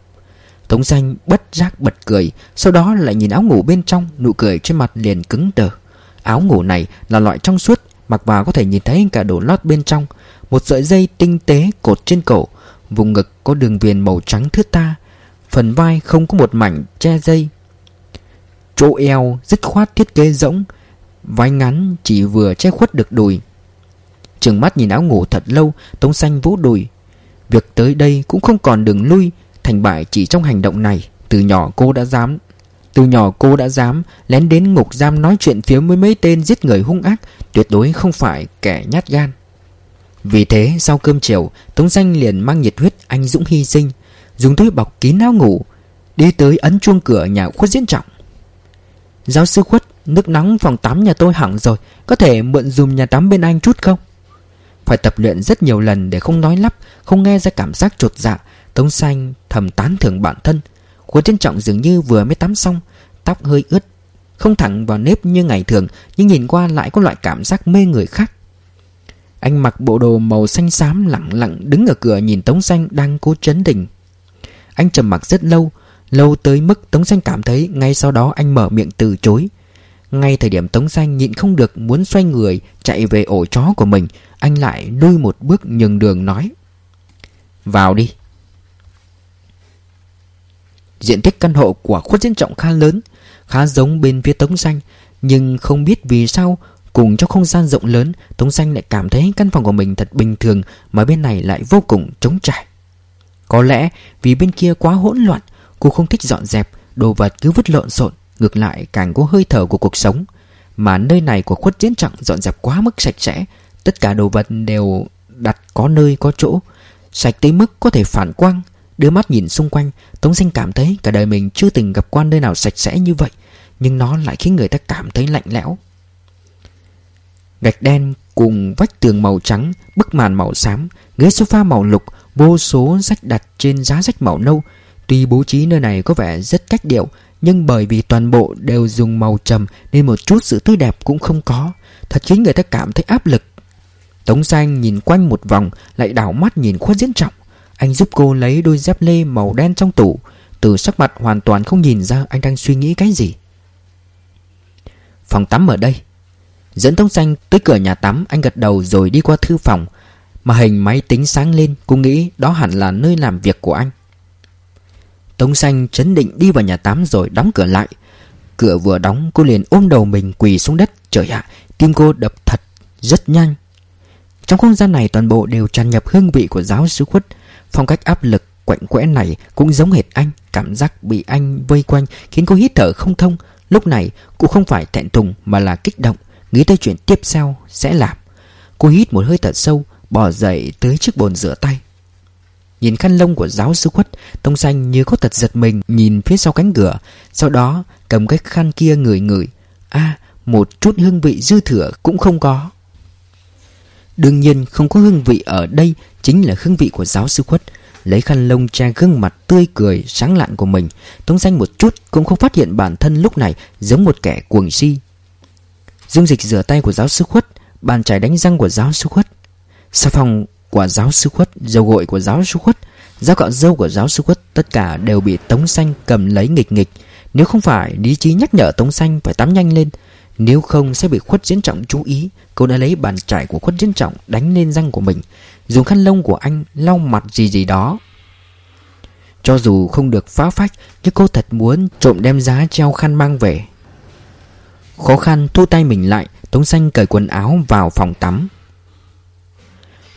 Tống xanh bất giác bật cười, Sau đó lại nhìn áo ngủ bên trong, Nụ cười trên mặt liền cứng đờ. Áo ngủ này là loại trong suốt Mặc vào có thể nhìn thấy cả đồ lót bên trong. Một sợi dây tinh tế cột trên cổ. Vùng ngực có đường viền màu trắng thướt tha. Phần vai không có một mảnh che dây. Chỗ eo dứt khoát thiết kế rỗng. Vai ngắn chỉ vừa che khuất được đùi. Trừng mắt nhìn áo ngủ thật lâu, Tống xanh vỗ đùi. Việc tới đây cũng không còn đường lui, Thành bại chỉ trong hành động này. Từ nhỏ cô đã dám từ nhỏ cô đã dám lén đến ngục giam nói chuyện phía với mấy tên giết người hung ác, Tuyệt đối không phải kẻ nhát gan. Vì thế, sau cơm chiều, Tống Danh liền mang nhiệt huyết anh Dũng hy sinh, Dùng túi bọc kín áo ngủ, Đi tới ấn chuông cửa nhà khuất diễn trọng. Giáo sư khuất, Nước nóng phòng tắm nhà tôi hỏng rồi, Có thể mượn dùm nhà tắm bên anh chút không? Phải tập luyện rất nhiều lần Để không nói lắp, Không nghe ra cảm giác trột dạ Tống xanh thầm tán thưởng bản thân. Khuất diễn trọng dường như vừa mới tắm xong Tóc hơi ướt, Không thẳng vào nếp như ngày thường, Nhưng nhìn qua lại có loại cảm giác mê người khác. Anh mặc bộ đồ màu xanh xám lặng lặng Đứng ở cửa nhìn Tống xanh đang cố chấn định. Anh trầm mặc rất lâu Lâu tới mức Tống Xanh cảm thấy Ngay sau đó anh mở miệng từ chối. Ngay thời điểm Tống Xanh nhịn không được Muốn xoay người chạy về ổ chó của mình, Anh lại lui một bước nhường đường nói, Vào đi. Diện tích căn hộ của khuất diễn trọng khá lớn Khá giống bên phía Tống Xanh, Nhưng không biết vì sao, Cùng trong không gian rộng lớn, Tống Xanh lại cảm thấy căn phòng của mình thật bình thường Mà bên này lại vô cùng trống trải. Có lẽ vì bên kia quá hỗn loạn, Cô không thích dọn dẹp, Đồ vật cứ vứt lộn xộn, Ngược lại càng có hơi thở của cuộc sống. Mà nơi này của khuất diễn trọng dọn dẹp quá mức sạch sẽ, Tất cả đồ vật đều đặt có nơi có chỗ, Sạch tới mức có thể phản quang Đưa mắt nhìn xung quanh, Tống sinh cảm thấy cả đời mình chưa từng gặp quan nơi nào sạch sẽ như vậy, Nhưng nó lại khiến người ta cảm thấy lạnh lẽo. Gạch đen cùng vách tường màu trắng, Bức màn màu xám, Ghế sofa màu lục, Vô số sách đặt trên giá sách màu nâu. Tuy bố trí nơi này có vẻ rất cách điệu, Nhưng bởi vì toàn bộ đều dùng màu trầm Nên một chút sự tươi đẹp cũng không có. Thật khiến người ta cảm thấy áp lực. Tống xanh nhìn quanh một vòng, Lại đảo mắt nhìn khuất diễn trọng. Anh giúp cô lấy đôi dép lê màu đen trong tủ. Từ sắc mặt hoàn toàn không nhìn ra Anh đang suy nghĩ cái gì. Phòng tắm ở đây. Dẫn Tống xanh tới cửa nhà tắm, Anh gật đầu rồi đi qua thư phòng. Mà hình máy tính sáng lên, Cô nghĩ đó hẳn là nơi làm việc của anh. Tống xanh chấn định đi vào nhà tắm rồi đóng cửa lại. Cửa vừa đóng, cô liền ôm đầu mình quỳ xuống đất. Trời ạ, tim cô đập thật rất nhanh. Trong không gian này toàn bộ đều tràn nhập hương vị của giáo sứ khuất. Phong cách áp lực quạnh quẽ này cũng giống hệt anh, Cảm giác bị anh vây quanh khiến cô hít thở không thông. Lúc này, cô không phải thẹn thùng mà là kích động, Nghĩ tới chuyện tiếp theo sẽ làm. Cô hít một hơi thở sâu, Bỏ dậy tới chiếc bồn rửa tay. Nhìn khăn lông của giáo sư khuất, Tông xanh như có tật giật mình Nhìn phía sau cánh cửa, Sau đó cầm cái khăn kia ngửi ngửi. A một chút hương vị dư thừa cũng không có. Đương nhiên không có hương vị ở đây Chính là hương vị của giáo sư khuất. Lấy khăn lông che gương mặt tươi cười, sáng lạn của mình, tống xanh một chút cũng không phát hiện bản thân lúc này Giống một kẻ cuồng si. Dung dịch rửa tay của giáo sư khuất, Bàn chải đánh răng của giáo sư khuất. Xà phòng của giáo sư khuất, Dầu gội của giáo sư khuất dao cạo dâu của giáo sư khuất, Tất cả đều bị Tống Xanh cầm lấy nghịch nghịch. Nếu không phải lý trí nhắc nhở Tống Xanh phải tắm nhanh lên, Nếu không sẽ bị khuất diễn trọng chú ý. Cô đã lấy bàn chải của khuất diễn trọng Đánh lên răng của mình. Dùng khăn lông của anh lau mặt gì gì đó. Cho dù không được phá phách Nhưng cô thật muốn trộm đem giá treo khăn mang về. Khó khăn thu tay mình lại Tống xanh cởi quần áo vào phòng tắm.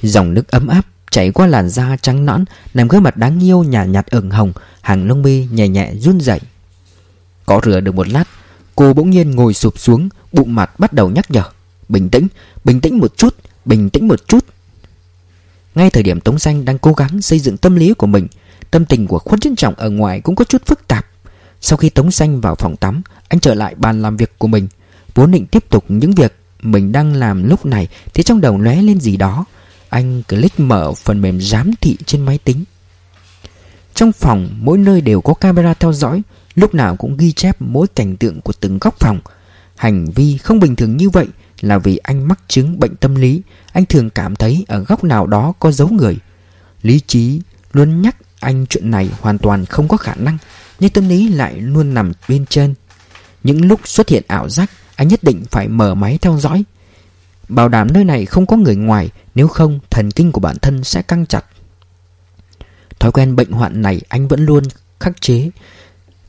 Dòng nước ấm áp chảy qua làn da trắng nõn Làm gương mặt đáng yêu nhả nhạt ửng hồng Hàng lông mi nhẹ nhẹ run rẩy. Có rửa được một lát Cô bỗng nhiên ngồi sụp xuống Bụng mặt bắt đầu nhắc nhở. Bình tĩnh, bình tĩnh một chút, bình tĩnh một chút. Ngay thời điểm Tống Xanh đang cố gắng xây dựng tâm lý của mình, Tâm tình của khuất Trân trọng ở ngoài cũng có chút phức tạp. Sau khi Tống Xanh vào phòng tắm, Anh trở lại bàn làm việc của mình, Vốn định tiếp tục những việc mình đang làm lúc này Thì trong đầu lóe lên gì đó. Anh click mở phần mềm giám thị trên máy tính. Trong phòng, mỗi nơi đều có camera theo dõi, Lúc nào cũng ghi chép mỗi cảnh tượng của từng góc phòng. Hành vi không bình thường như vậy là vì anh mắc chứng bệnh tâm lý. Anh thường cảm thấy ở góc nào đó có dấu người. Lý trí luôn nhắc anh chuyện này hoàn toàn không có khả năng, Nhưng tâm lý lại luôn nằm bên trên. Những lúc xuất hiện ảo giác, Anh nhất định phải mở máy theo dõi. Bảo đảm nơi này không có người ngoài, Nếu không, thần kinh của bản thân sẽ căng chặt. Thói quen bệnh hoạn này anh vẫn luôn khắc chế.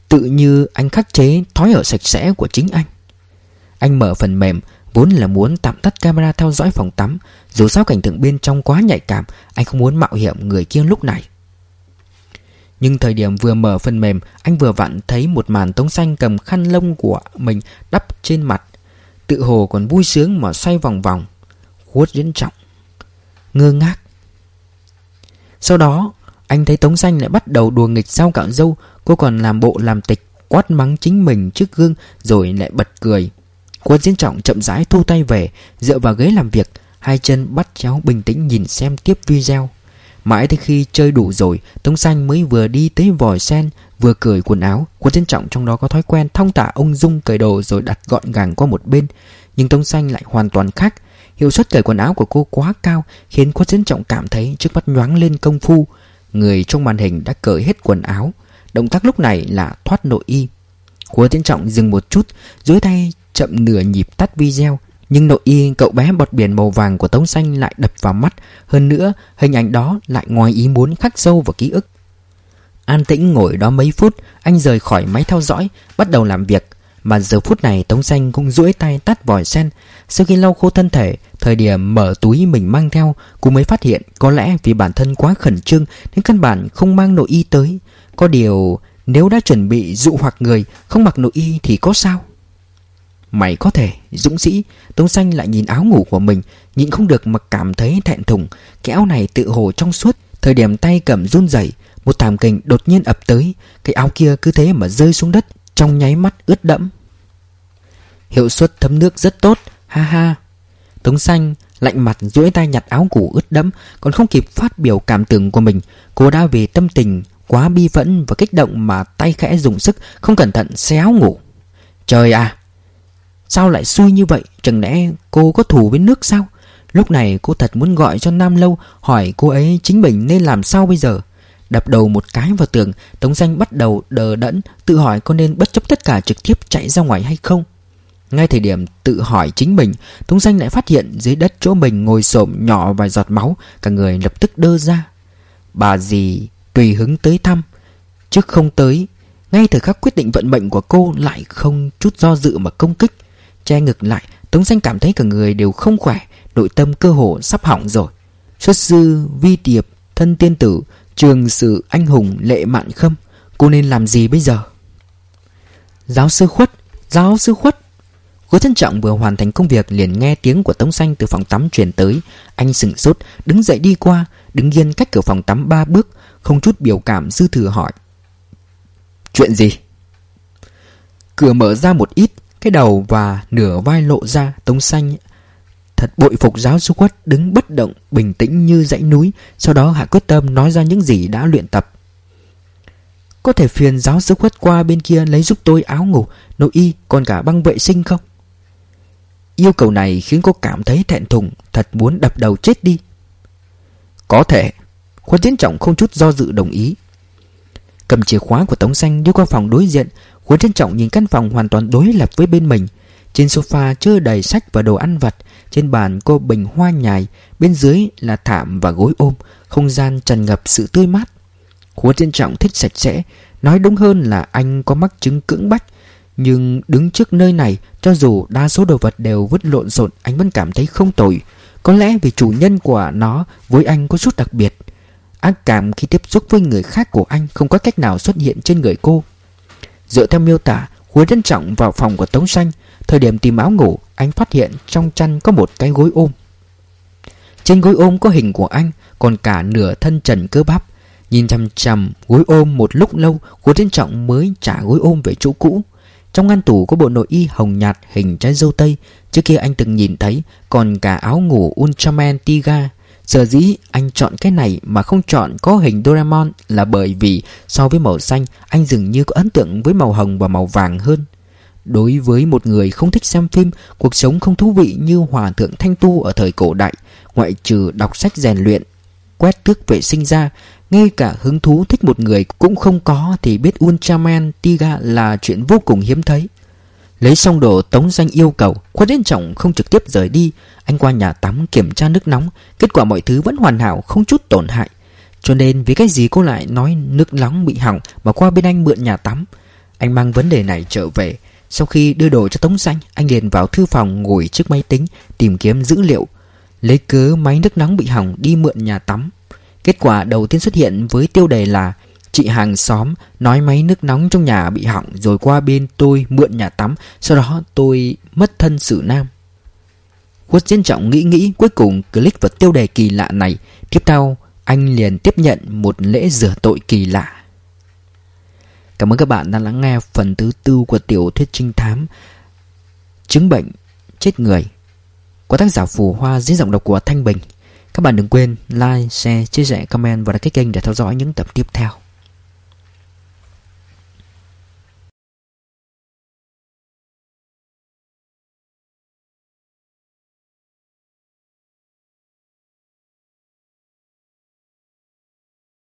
Tự như anh khắc chế thói ở sạch sẽ của chính anh. Anh mở phần mềm Vốn là muốn tạm tắt camera theo dõi phòng tắm, Dù sao cảnh tượng bên trong quá nhạy cảm, Anh không muốn mạo hiểm người kia lúc này. Nhưng thời điểm vừa mở phần mềm, Anh vừa vặn thấy một màn tống xanh cầm khăn lông của mình đắp trên mặt. Tự hồ còn vui sướng mà xoay vòng vòng, Khuất diễn trọng. Ngơ ngác. Sau đó, Anh thấy Tống Xanh lại bắt đầu đùa nghịch sao cạo dâu, Cô còn làm bộ làm tịch, Quát mắng chính mình trước gương, Rồi lại bật cười. Quân diễn trọng chậm rãi thu tay về, Dựa vào ghế làm việc, Hai chân bắt chéo bình tĩnh nhìn xem tiếp video. Mãi tới khi chơi đủ rồi, Tống xanh mới vừa đi tới vòi sen, Vừa cởi quần áo. Quân diễn trọng trong đó có thói quen Thong tả ông Dung cởi đồ rồi đặt gọn gàng qua một bên. Nhưng Tống xanh lại hoàn toàn khác. Hiệu suất cởi quần áo của cô quá cao, Khiến quân diễn trọng cảm thấy trước mắt nhoáng lên công phu. Người trong màn hình đã cởi hết quần áo. Động tác lúc này là thoát nội y. Quân diễn trọng dừng một chút dưới tay chậm nửa nhịp tắt video, nhưng nội y cậu bé bọt biển màu vàng của Tống Xanh lại đập vào mắt. Hơn nữa, hình ảnh đó lại ngoài ý muốn khắc sâu vào ký ức. An tĩnh ngồi đó mấy phút, Anh rời khỏi máy theo dõi, Bắt đầu làm việc. Mà giờ phút này, Tống Xanh cũng duỗi tay tắt vòi sen. Sau khi lau khô thân thể, Thời điểm mở túi mình mang theo, Cô mới phát hiện Có lẽ vì bản thân quá khẩn trương Nên căn bản không mang nội y tới. Có điều, Nếu đã chuẩn bị dụ hoặc người, Không mặc nội y thì có sao? Mày có thể, dũng sĩ. Tống xanh lại nhìn áo ngủ của mình Nhìn không được mà cảm thấy thẹn thùng. Cái áo này tự hồ trong suốt Thời điểm tay cầm run rẩy Một thảm kình đột nhiên ập tới. Cái áo kia cứ thế mà rơi xuống đất Trong nháy mắt ướt đẫm. Hiệu suất thấm nước rất tốt Ha ha. Tống xanh lạnh mặt duỗi tay nhặt áo ngủ ướt đẫm Còn không kịp phát biểu cảm tưởng của mình Cô đã vì tâm tình quá bi phẫn và kích động mà tay khẽ dùng sức Không cẩn thận xé ngủ. Trời à Sao lại xui như vậy? Chẳng lẽ cô có thù với nước sao? Lúc này cô thật muốn gọi cho Nam Lâu, Hỏi cô ấy chính mình nên làm sao bây giờ? Đập đầu một cái vào tường, Tống danh bắt đầu đờ đẫn, Tự hỏi có nên bất chấp tất cả trực tiếp chạy ra ngoài hay không. Ngay thời điểm tự hỏi chính mình, Tống danh lại phát hiện dưới đất chỗ mình ngồi xổm nhỏ vài giọt máu, Cả người lập tức đơ ra. Bà gì tùy hứng tới thăm. Trước không tới, Ngay thời khắc quyết định vận mệnh của cô Lại không chút do dự mà công kích. Che ngực lại. Tống Xanh cảm thấy cả người đều không khỏe Nội tâm cơ hồ sắp hỏng rồi. Xuất sư, vi tiệp, thân tiên tử Trường sự anh hùng lệ mạn khâm Cô nên làm gì bây giờ? Giáo sư khuất Giáo sư khuất. Cố thân trọng vừa hoàn thành công việc liền nghe tiếng của Tống Xanh từ phòng tắm truyền tới. Anh sừng sốt đứng dậy đi qua Đứng yên cách cửa phòng tắm ba bước Không chút biểu cảm dư thừa hỏi. Chuyện gì? Cửa mở ra một ít cái đầu và nửa vai lộ ra Tống xanh. Thật bội phục giáo sư quất đứng bất động, Bình tĩnh như dãy núi. Sau đó hạ quyết tâm nói ra những gì đã luyện tập. Có thể phiền giáo sư quất qua bên kia Lấy giúp tôi áo ngủ. Nội y, còn cả băng vệ sinh không? Yêu cầu này khiến cô cảm thấy thẹn thùng, Thật muốn đập đầu chết đi. Có thể. Khuất Diễn Trọng không chút do dự đồng ý. Cầm chìa khóa của Tống Xanh đi qua phòng đối diện Khuất trân Trọng nhìn căn phòng hoàn toàn đối lập với bên mình. Trên sofa chưa đầy sách và đồ ăn vặt. Trên bàn cô bình hoa nhài. Bên dưới là thảm và gối ôm. Không gian tràn ngập sự tươi mát. Khuất trân Trọng thích sạch sẽ. Nói đúng hơn là anh có mắc chứng cưỡng bách. Nhưng đứng trước nơi này, Cho dù đa số đồ vật đều vứt lộn xộn, Anh vẫn cảm thấy không tồi. Có lẽ vì chủ nhân của nó Với anh có chút đặc biệt. Ác cảm khi tiếp xúc với người khác của anh Không có cách nào xuất hiện trên người cô. Dựa theo miêu tả, Hứa trân trọng vào phòng của Tống Xanh, Thời điểm tìm áo ngủ, Anh phát hiện trong chăn có một cái gối ôm. Trên gối ôm có hình của anh, Còn cả nửa thân trần cơ bắp. Nhìn chằm chằm gối ôm một lúc lâu, Hứa trân trọng mới trả gối ôm về chỗ cũ. Trong ngăn tủ có bộ nội y hồng nhạt hình trái dâu tây, Trước kia anh từng nhìn thấy, Còn cả áo ngủ Ultraman Tiga. Sở dĩ anh chọn cái này mà không chọn có hình Doraemon là bởi vì so với màu xanh anh dường như có ấn tượng với màu hồng và màu vàng hơn. Đối với một người không thích xem phim, cuộc sống không thú vị như hòa thượng thanh tu ở thời cổ đại, ngoại trừ đọc sách rèn luyện, quét tước vệ sinh ra, ngay cả hứng thú thích một người cũng không có thì biết Ultraman Tiga là chuyện vô cùng hiếm thấy. Lấy xong đồ Tống Danh yêu cầu, Khuất Đến Trọng không trực tiếp rời đi. Anh qua nhà tắm kiểm tra nước nóng, Kết quả mọi thứ vẫn hoàn hảo, không chút tổn hại. Cho nên vì cái gì cô lại nói nước nóng bị hỏng Mà qua bên anh mượn nhà tắm? Anh mang vấn đề này trở về. Sau khi đưa đồ cho Tống Danh, Anh liền vào thư phòng ngồi trước máy tính, Tìm kiếm dữ liệu. Lấy cớ máy nước nóng bị hỏng đi mượn nhà tắm. Kết quả đầu tiên xuất hiện với tiêu đề là Chị hàng xóm nói máy nước nóng trong nhà bị hỏng rồi qua bên tôi mượn nhà tắm, sau đó tôi mất thân sự nam. quất Diễn Trọng nghĩ nghĩ cuối cùng click vào tiêu đề kỳ lạ này. Tiếp theo, anh liền tiếp nhận một lễ rửa tội kỳ lạ. Cảm ơn các bạn đã lắng nghe phần thứ tư của tiểu thuyết trinh thám Chứng bệnh chết người của tác giả Phù Hoa dưới giọng đọc của Thanh Bình. Các bạn đừng quên like, share, chia sẻ, comment và đăng ký kênh để theo dõi những tập tiếp theo.